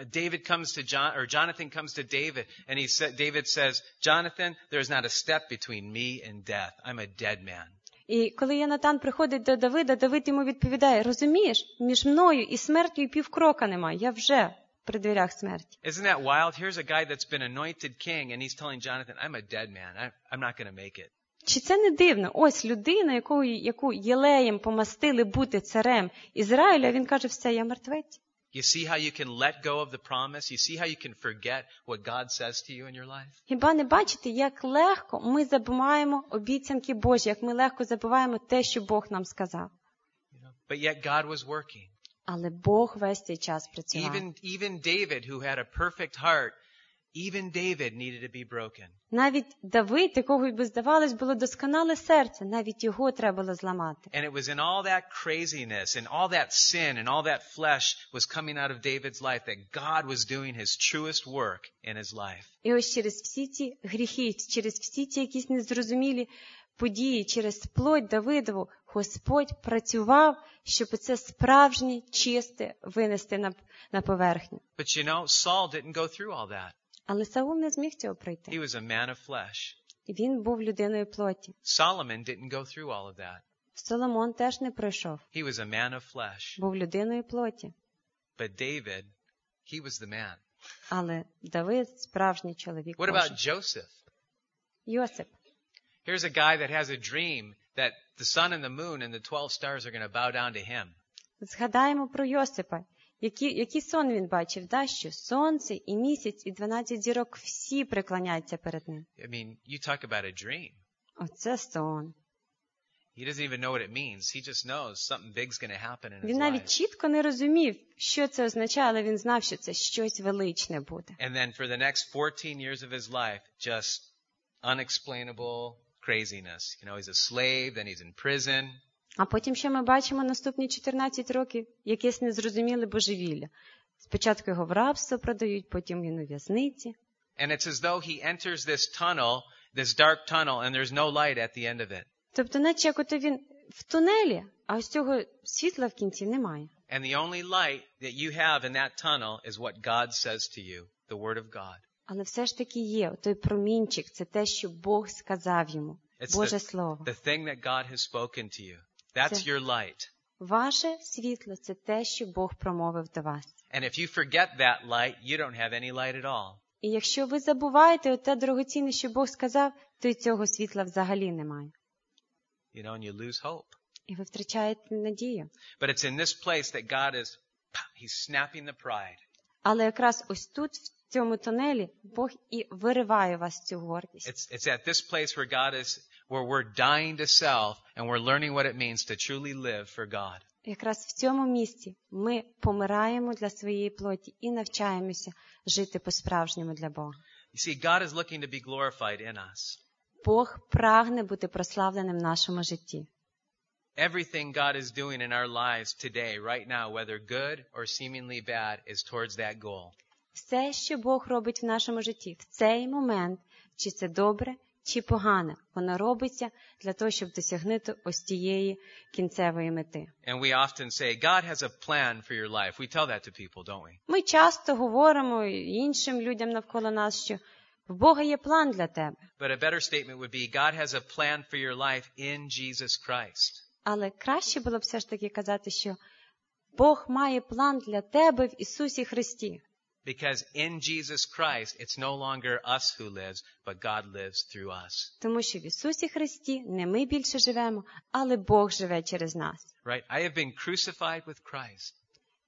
Uh, David comes to John, or Jonathan comes to David, and he said, David says, Jonathan, there is not a step between me and death. I'm a dead man. І коли Янатан приходить до Давида, Давид йому відповідає: розумієш, між мною і смертю і півкрока немає, я вже при дверях смерті. Isn't that wild? Here's a guy that's been anointed king, and he's telling Jonathan, I'm a dead man. I, I'm not going to make it. Чи це не дивно? Ось людина, яку, яку Єлеєм помастили бути царем Ізраїля, він каже, все, я мертвець. You see how you can let go of the promise? You see how you can forget what God says to you in your life? Хіба не бачите, як легко ми забуваємо обіцянки Божі, як ми легко забуваємо те, що Бог нам сказав. But yet God was working. Але Бог весь цей час працював. Even, even David, who had a perfect heart, even David needed to be broken. Навіть Давид, якого би здавалось, було досконале серце, навіть його треба було зламати. And it was in all that craziness and all that sin and all that flesh was coming out of David's life that God was doing his truest work in his life. І ось через всі ці гріхи, через всі ці якісь незрозумілі події через плоть Давидову Господь працював, щоб це справжнє чисте винести на, на поверхню. But you know, Saul didn't go through all that. Але Саул не зміг цього He пройти. was a man of flesh. Він був людиною плоті. Solomon didn't go through all of that. Соломон теж не пройшов, He was a man of flesh. був людиною плоті. But David, he was the man. Але Давид справжній чоловік. What about Joseph? Йосип. Here's a guy that has a dream that the sun and the moon and the 12 stars are going to bow down to him. Згадаємо про Йосипа. Який, який сон він бачив? Да, що сонце і місяць і 12 зірок всі преклоняються перед ним. I mean, you talk about a dream. Оце сон. He doesn't even know what it means. He just knows something big's going to happen in his Він навіть life. чітко не розумів, що це означає, але він знав, що це щось величне буде. And then for the next 14 years of his life, just unexplainable craziness. You know, he's a slave, then he's in prison. А потім ще ми бачимо наступні 14 років якесь незрозуміле божевілля. Спочатку його в рабство продають, потім він у в'язниці. And it's as though he enters this tunnel, this dark tunnel, and there's no light at the end of it. Тобто, наче як ото він в тунелі, а ось цього світла в кінці немає. And the only light that you have in that tunnel is what God says to you, the Word of God. Але все ж таки є той промінчик, це те, що Бог сказав йому, It's Боже the, Слово. the thing that God has spoken to you. That's Це- your light. Ваше світло це те, що Бог промовив до вас. And if you forget that light, you don't have any light at all. І якщо ви забуваєте те дорогоцінне, що Бог сказав, то й цього світла взагалі немає. You know, and you lose hope. І ви втрачаєте надію. But it's in this place that God is, He's snapping the pride. Але якраз ось тут, в цьому тунелі, Бог і вириває у вас цю гордість. It's, it's at this place where God is, where we're dying to self and we're learning what it means to truly live for God. Якраз в цьому місці ми помираємо для своєї плоті і навчаємося жити по-справжньому для Бога. You see, God is looking to be glorified in us. Бог прагне бути прославленим в нашому житті. Everything God is doing in our lives today, right now, whether good or seemingly bad, is towards that goal. Все, що Бог робить в нашому житті в цей момент, чи це добре, чи погане, воно робиться для того, щоб досягнути ось тієї кінцевої мети. And we often say, God has a plan for your life. We tell that to people, don't we? Ми часто говоримо іншим людям навколо нас, що в Бога є план для тебе. But a better statement would be, God has a plan for your life in Jesus Christ. Але краще було б все ж таки казати, що Бог має план для тебе в Ісусі Христі. Because in Jesus Christ, it's no longer us who lives, but God lives through us. Тому що в Ісусі Христі не ми більше живемо, але Бог живе через нас. Right? I have been crucified with Christ.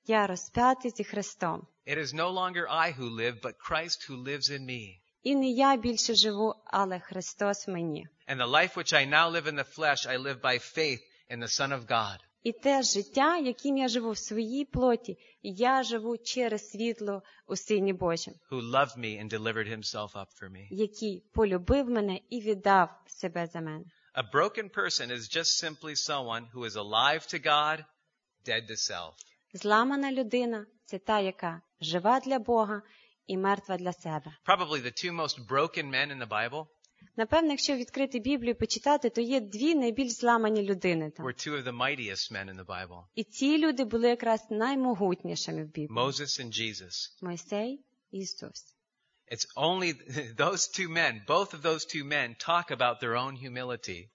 Я розп'ятий зі Христом. It is no longer I who live, but Christ who lives in me. І не я більше живу, але Христос в мені. And the life which I now live in the flesh, I live by faith in the Son of God. І те життя, яким я живу в своїй плоті, я живу через світло у Сині Божім, who loved me and delivered himself up for me. який полюбив мене і віддав себе за мене. A broken person is just simply someone who is alive to God, dead to self. Зламана людина це та, яка жива для Бога і мертва для себе. Probably the two most broken men in the Bible Напевно, якщо відкрити Біблію і почитати, то є дві найбільш зламані людини там. were two of the mightiest men in the Bible І ці люди були якраз наймогутнішими в Біблії. Moses and Jesus. Мойсей і Ісус. It's only those two men, both of those two men talk about their own humility.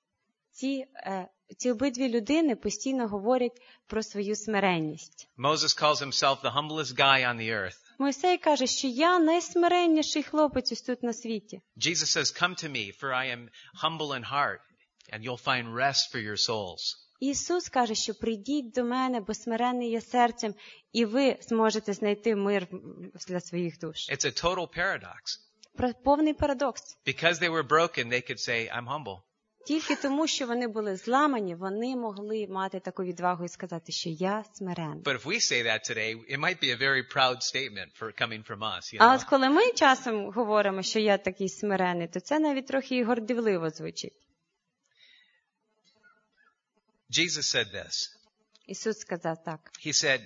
Ці, е, ці обидві людини постійно говорять про свою смиренність. Moses calls himself the humblest guy on the earth. Мойсей каже, що я найсмиренніший хлопець ось тут на світі. Jesus says, Come to me, for I am humble in heart, and you'll find rest for your souls. Ісус каже, що прийдіть до мене, бо смиренний є серцем, і ви зможете знайти мир для своїх душ. It's a total paradox. Повний парадокс. Because they were broken, they could say, I'm humble. Тільки тому, що вони були зламані, вони могли мати таку відвагу і сказати, що я смирений. But if we say that today, it might be a very proud statement for coming from us. You А от коли ми часом говоримо, що я такий смирений, то це навіть трохи і гордівливо звучить. Jesus said this. Ісус сказав так. He said,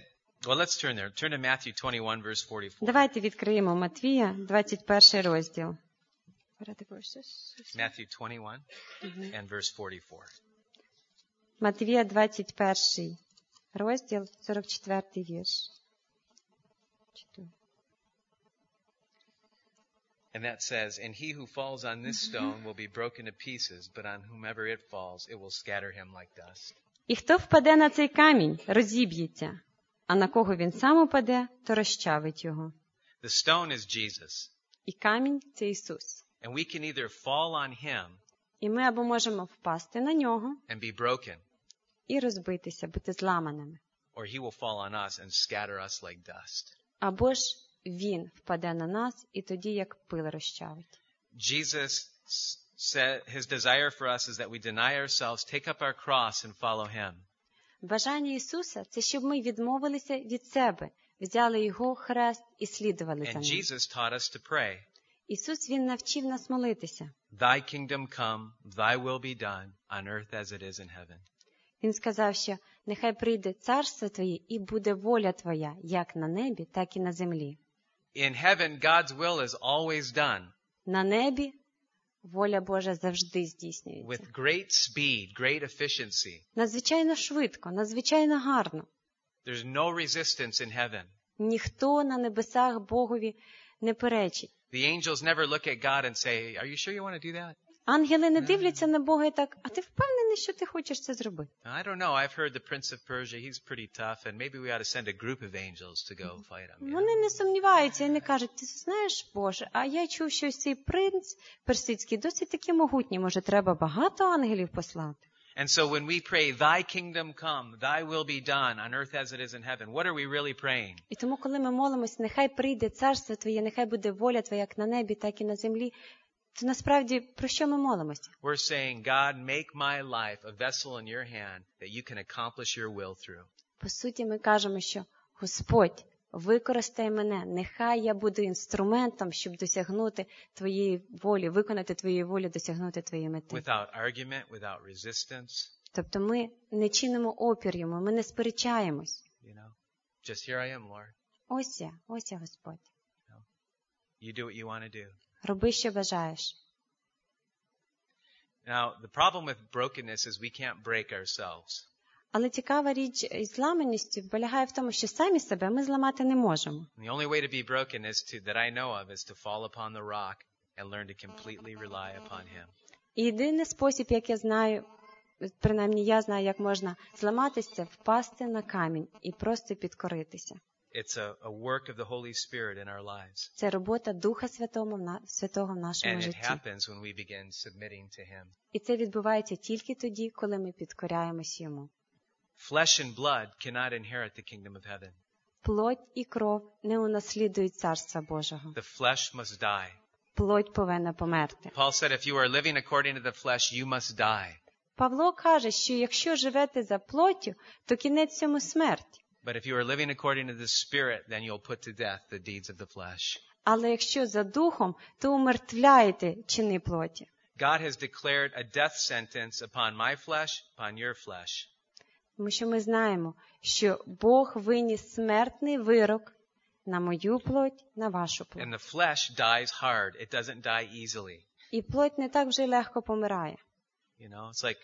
well, let's turn there. Turn to Matthew 21, verse 44. Давайте відкриємо Матвія, 21 розділ. Matthew 21 and verse 44. Матвія 21 розділ, 44 вірш. Читаю. And that says, And he who falls on this stone will be broken to pieces, but on whomever it falls, it will scatter him like dust. І хто впаде на цей камінь, розіб'ється, а на кого він сам упаде, то розчавить його. The stone is Jesus. І камінь це Ісус. And we can either fall on him І ми або можемо впасти на нього and be broken, і розбитися, бути зламаними, or he will fall on us and scatter us like dust. або ж він впаде на нас і тоді як пил розчавить. Jesus s- said his desire for us is that we deny ourselves, take up our cross, and follow him. Бажання Ісуса це щоб ми відмовилися від себе, взяли його хрест і слідували за And ним. Jesus taught us to pray, Ісус Він навчив нас молитися. Thy kingdom come, thy will be done, on earth as it is in heaven. Він сказав, що нехай прийде царство Твоє і буде воля Твоя, як на небі, так і на землі. In heaven, God's will is always done На небі воля Божа завжди здійснюється. with great speed, great efficiency. Надзвичайно швидко, надзвичайно гарно. There's no resistance in heaven. Ніхто на небесах Богові не перечить. The angels never look at God and say, Are you sure you want to do that? Ангели не дивляться на Бога і так, а ти впевнений, що ти хочеш це зробити? I don't know. I've heard the Prince of Persia, he's pretty tough, and maybe we ought to send a group of angels to go fight him. you know? Вони не сумніваються і не кажуть, ти знаєш, Боже, а я чув, що цей принц персидський досить таки могутній, може, треба багато ангелів послати. And so when we pray, Thy kingdom come, Thy will be done on earth as it is in heaven, what are we really praying? І тому, коли ми молимось, нехай прийде царство Твоє, нехай буде воля Твоя як на небі, так і на землі, то насправді про що ми молимося? We're saying, God, make my life a vessel in your hand that you can accomplish your will through. По суті, ми кажемо, що Господь, використай мене, нехай я буду інструментом, щоб досягнути Твоєї волі, виконати Твоєї волі, досягнути Твоєї мети. Without argument, without resistance, Тобто ми не чинимо опір йому, ми не сперечаємось. you know. Just here I am, Lord. Ось я, ось я Господь. You do what you want to do. Роби, що бажаєш. Now, the problem with brokenness is we can't break ourselves. Але цікава річ із зламаністю полягає в тому, що самі себе ми зламати не можемо. The only way to be broken is to, that I know of, is to fall upon the rock and learn to completely rely upon Him. І єдиний спосіб, як я знаю, принаймні я знаю, як можна зламатися, впасти на камінь і просто підкоритися. It's a, a work of the Holy Spirit in our lives. Це робота Духа Святого Святого в нашому And it happens when we begin submitting to Him. І це відбувається тільки тоді, коли ми підкоряємось йому. Flesh and blood cannot inherit the kingdom of heaven. Плоть і кров не унаслідують царства Божого. The flesh must die. Плоть повинна померти. Paul said, if you are living according to the flesh, you must die. Павло каже, що якщо живете за плоттю, то кінець цьому смерть. But if you are living according to the Spirit, then you'll put to death the deeds of the flesh. Але якщо за духом, то умертвляєте чини плоті. God has declared a death sentence upon my flesh, upon your flesh. Тому що ми знаємо, що Бог виніс смертний вирок на мою плоть, на вашу плоть. And the flesh dies hard. It doesn't die easily. І плоть не так вже легко помирає. You know, it's like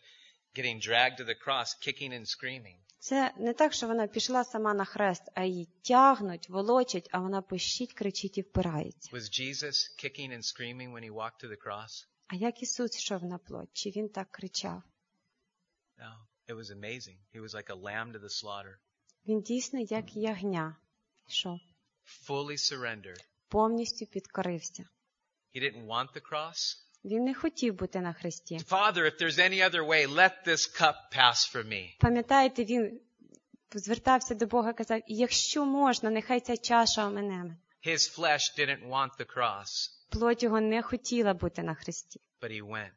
getting dragged to the cross, kicking and screaming. Це не так, що вона пішла сама на хрест, а її тягнуть, волочать, а вона пищить, кричить і впирається. Was Jesus kicking and screaming when he walked to the cross? А як Ісус йшов на плоть? Чи він так кричав? No. It was amazing. He was like a lamb to the slaughter, Він дійсно як ягня йшов, fully surrendered. повністю підкорився. He didn't want the cross. Він не хотів бути на хресті. Father, if there's any other way, let this cup pass from me. Пам'ятаєте, він звертався до Бога, казав: якщо можна, нехай ця чаша омине. His flesh didn't want the cross, Плоть його не хотіла бути на хресті, but he went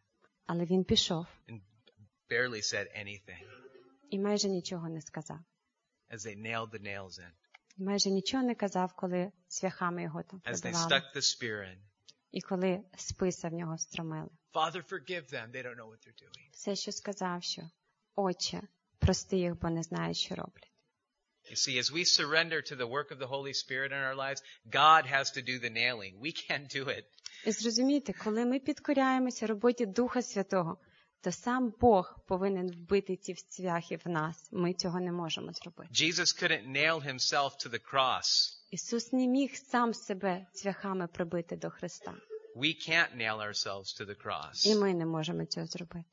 але він пішов and barely said anything і майже нічого не сказав. as they nailed the nails in, І майже нічого не казав, коли цвяхами його там as they продавали, stuck the spear in. і коли списа в нього стромили. Father, forgive them. They don't know what they're doing. Все, що сказав, що Отче, прости їх, бо не знають, що роблять. You see, as we surrender to the work of the Holy Spirit in our lives, God has to do the nailing. We can't do it. І зрозумійте, коли ми підкоряємося роботі Духа Святого, то сам Бог повинен вбити ці цвяхи в нас. Ми цього не можемо зробити. Jesus couldn't nail himself to the cross. Ісус не міг сам себе цвяхами прибити до Христа. We can't nail ourselves to the cross. І ми не можемо цього зробити.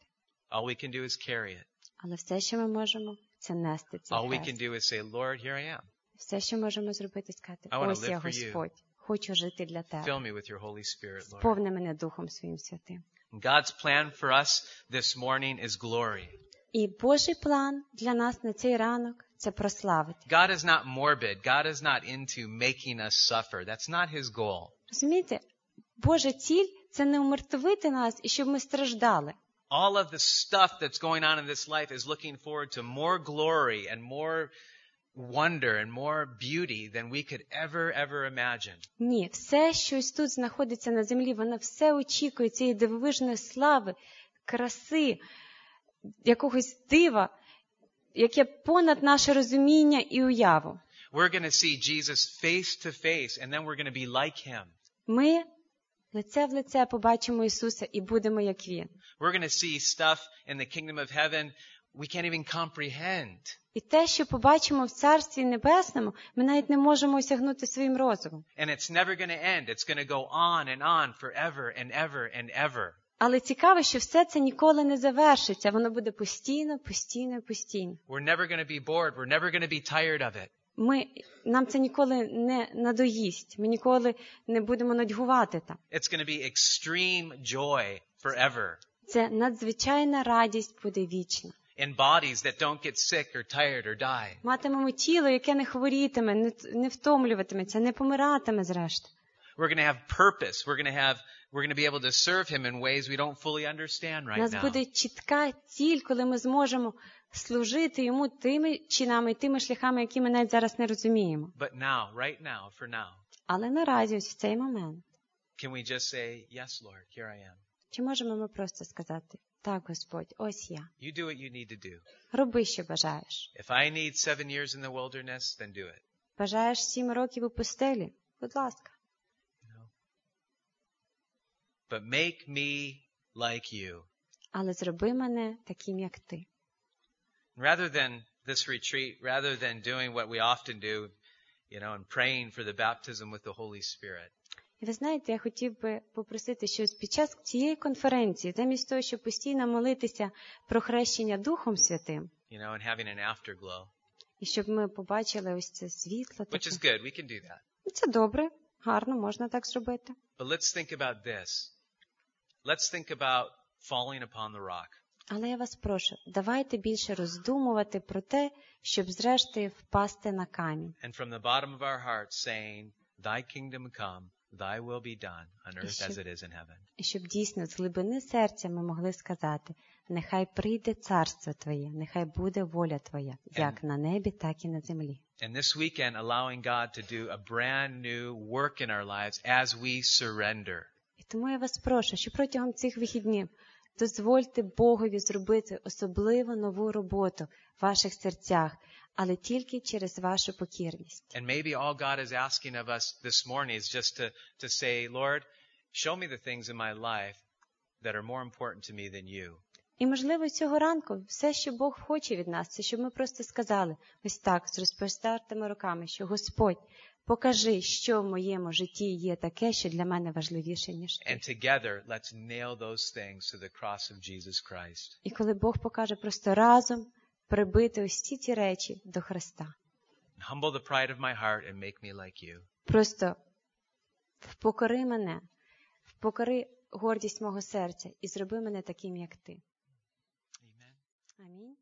All we can do is carry it. Але все, що ми можемо, це нести цей All we can do is say, Lord, here I am. Все, що можемо зробити, сказати, ось я. Господь, хочу жити для тебе. Fill me with your Holy Spirit, Lord. Сповни мене Духом Своїм Святим. God's plan for us this morning is glory. І Божий план для нас на цей ранок це прославити. God is not morbid. God is not into making us suffer. That's not his goal. Розумієте, Божа ціль це не умертвити нас і щоб ми страждали. All of the stuff that's going on in this life is looking forward to more glory and more wonder and more beauty than we could ever, ever imagine. Ні, все, що ось тут знаходиться на землі, воно все очікує цієї дивовижної слави, краси, якогось дива, яке понад наше розуміння і уяву. We're going to see Jesus face to face and then we're going to be like him. Ми лице в лице побачимо Ісуса і будемо як Він. We're going to see stuff in the kingdom of heaven we can't even comprehend. І те, що побачимо в Царстві Небесному, ми навіть не можемо осягнути своїм розумом. And it's never going to end. It's going to go on and on forever and ever and ever. Але цікаво, що все це ніколи не завершиться. Воно буде постійно, постійно, постійно. We're never going to be bored. We're never going to be tired of it. Ми, нам це ніколи не надоїсть. Ми ніколи не будемо нудьгувати там. It's going to be extreme joy forever Це надзвичайна радість буде вічна. In bodies that don't get sick or tired or die. Матимемо тіло, яке не хворітиме, не, не втомлюватиметься, не помиратиме зрештою. We're going to have purpose. We're going to have, we're going to be able to serve Him in ways we don't fully understand У right нас буде чітка ціль, коли ми зможемо служити йому тими чинами, тими шляхами, які ми навіть зараз не розуміємо. But now, right now, for now, Але наразі, ось в цей момент, can we just say, Yes, Lord, here I am. чи можемо ми просто сказати: так, Господь, ось я. You do what you need to do. Роби, що бажаєш. If I need seven years in the wilderness, then do it. Бажаєш сім років у пустелі? Будь ласка. But make me like you. Але зроби мене таким, як ти. Rather than this retreat, rather than doing what we often do, you know, and praying for the baptism with the Holy Spirit, І ви знаєте, я хотів би попросити, що під час цієї конференції, замість того, щоб постійно молитися про хрещення Духом Святим, you know, and having an afterglow, і щоб ми побачили ось це світло. which is good. We can do that. Ну, Це добре, гарно, можна так зробити. But let's think about this. Let's think about falling upon the rock. Але я вас прошу, давайте більше роздумувати про те, щоб зрештою впасти на камінь. And from the bottom of our hearts saying, Thy kingdom come, Thy will be done on earth as it is in heaven. І щоб дійсно з глибини серця ми могли сказати: нехай прийде царство Твоє, нехай буде воля Твоя, як на небі, так і на землі. And this weekend, allowing God to do a brand new work in our lives as we surrender. І тому я вас прошу, що протягом цих вихіднів дозвольте Богові зробити особливо нову роботу в ваших серцях, але тільки через вашу покірність. And maybe all God is asking of us this morning is just to, to say, Lord, show me the things in my life that are more important to me than you. І, можливо, цього ранку все, що Бог хоче від нас, це щоб ми просто сказали ось так, з розпростертими руками, що Господь, покажи, що в моєму житті є таке, що для мене важливіше, ніж ти. And together, let's nail those things to the cross of Jesus Christ. І коли Бог покаже просто разом прибити ці ті речі до Христа. Humble the pride of my heart and make me like you. Просто впокори мене, впокори гордість мого серця і зроби мене таким, як ти. Amen. Амінь.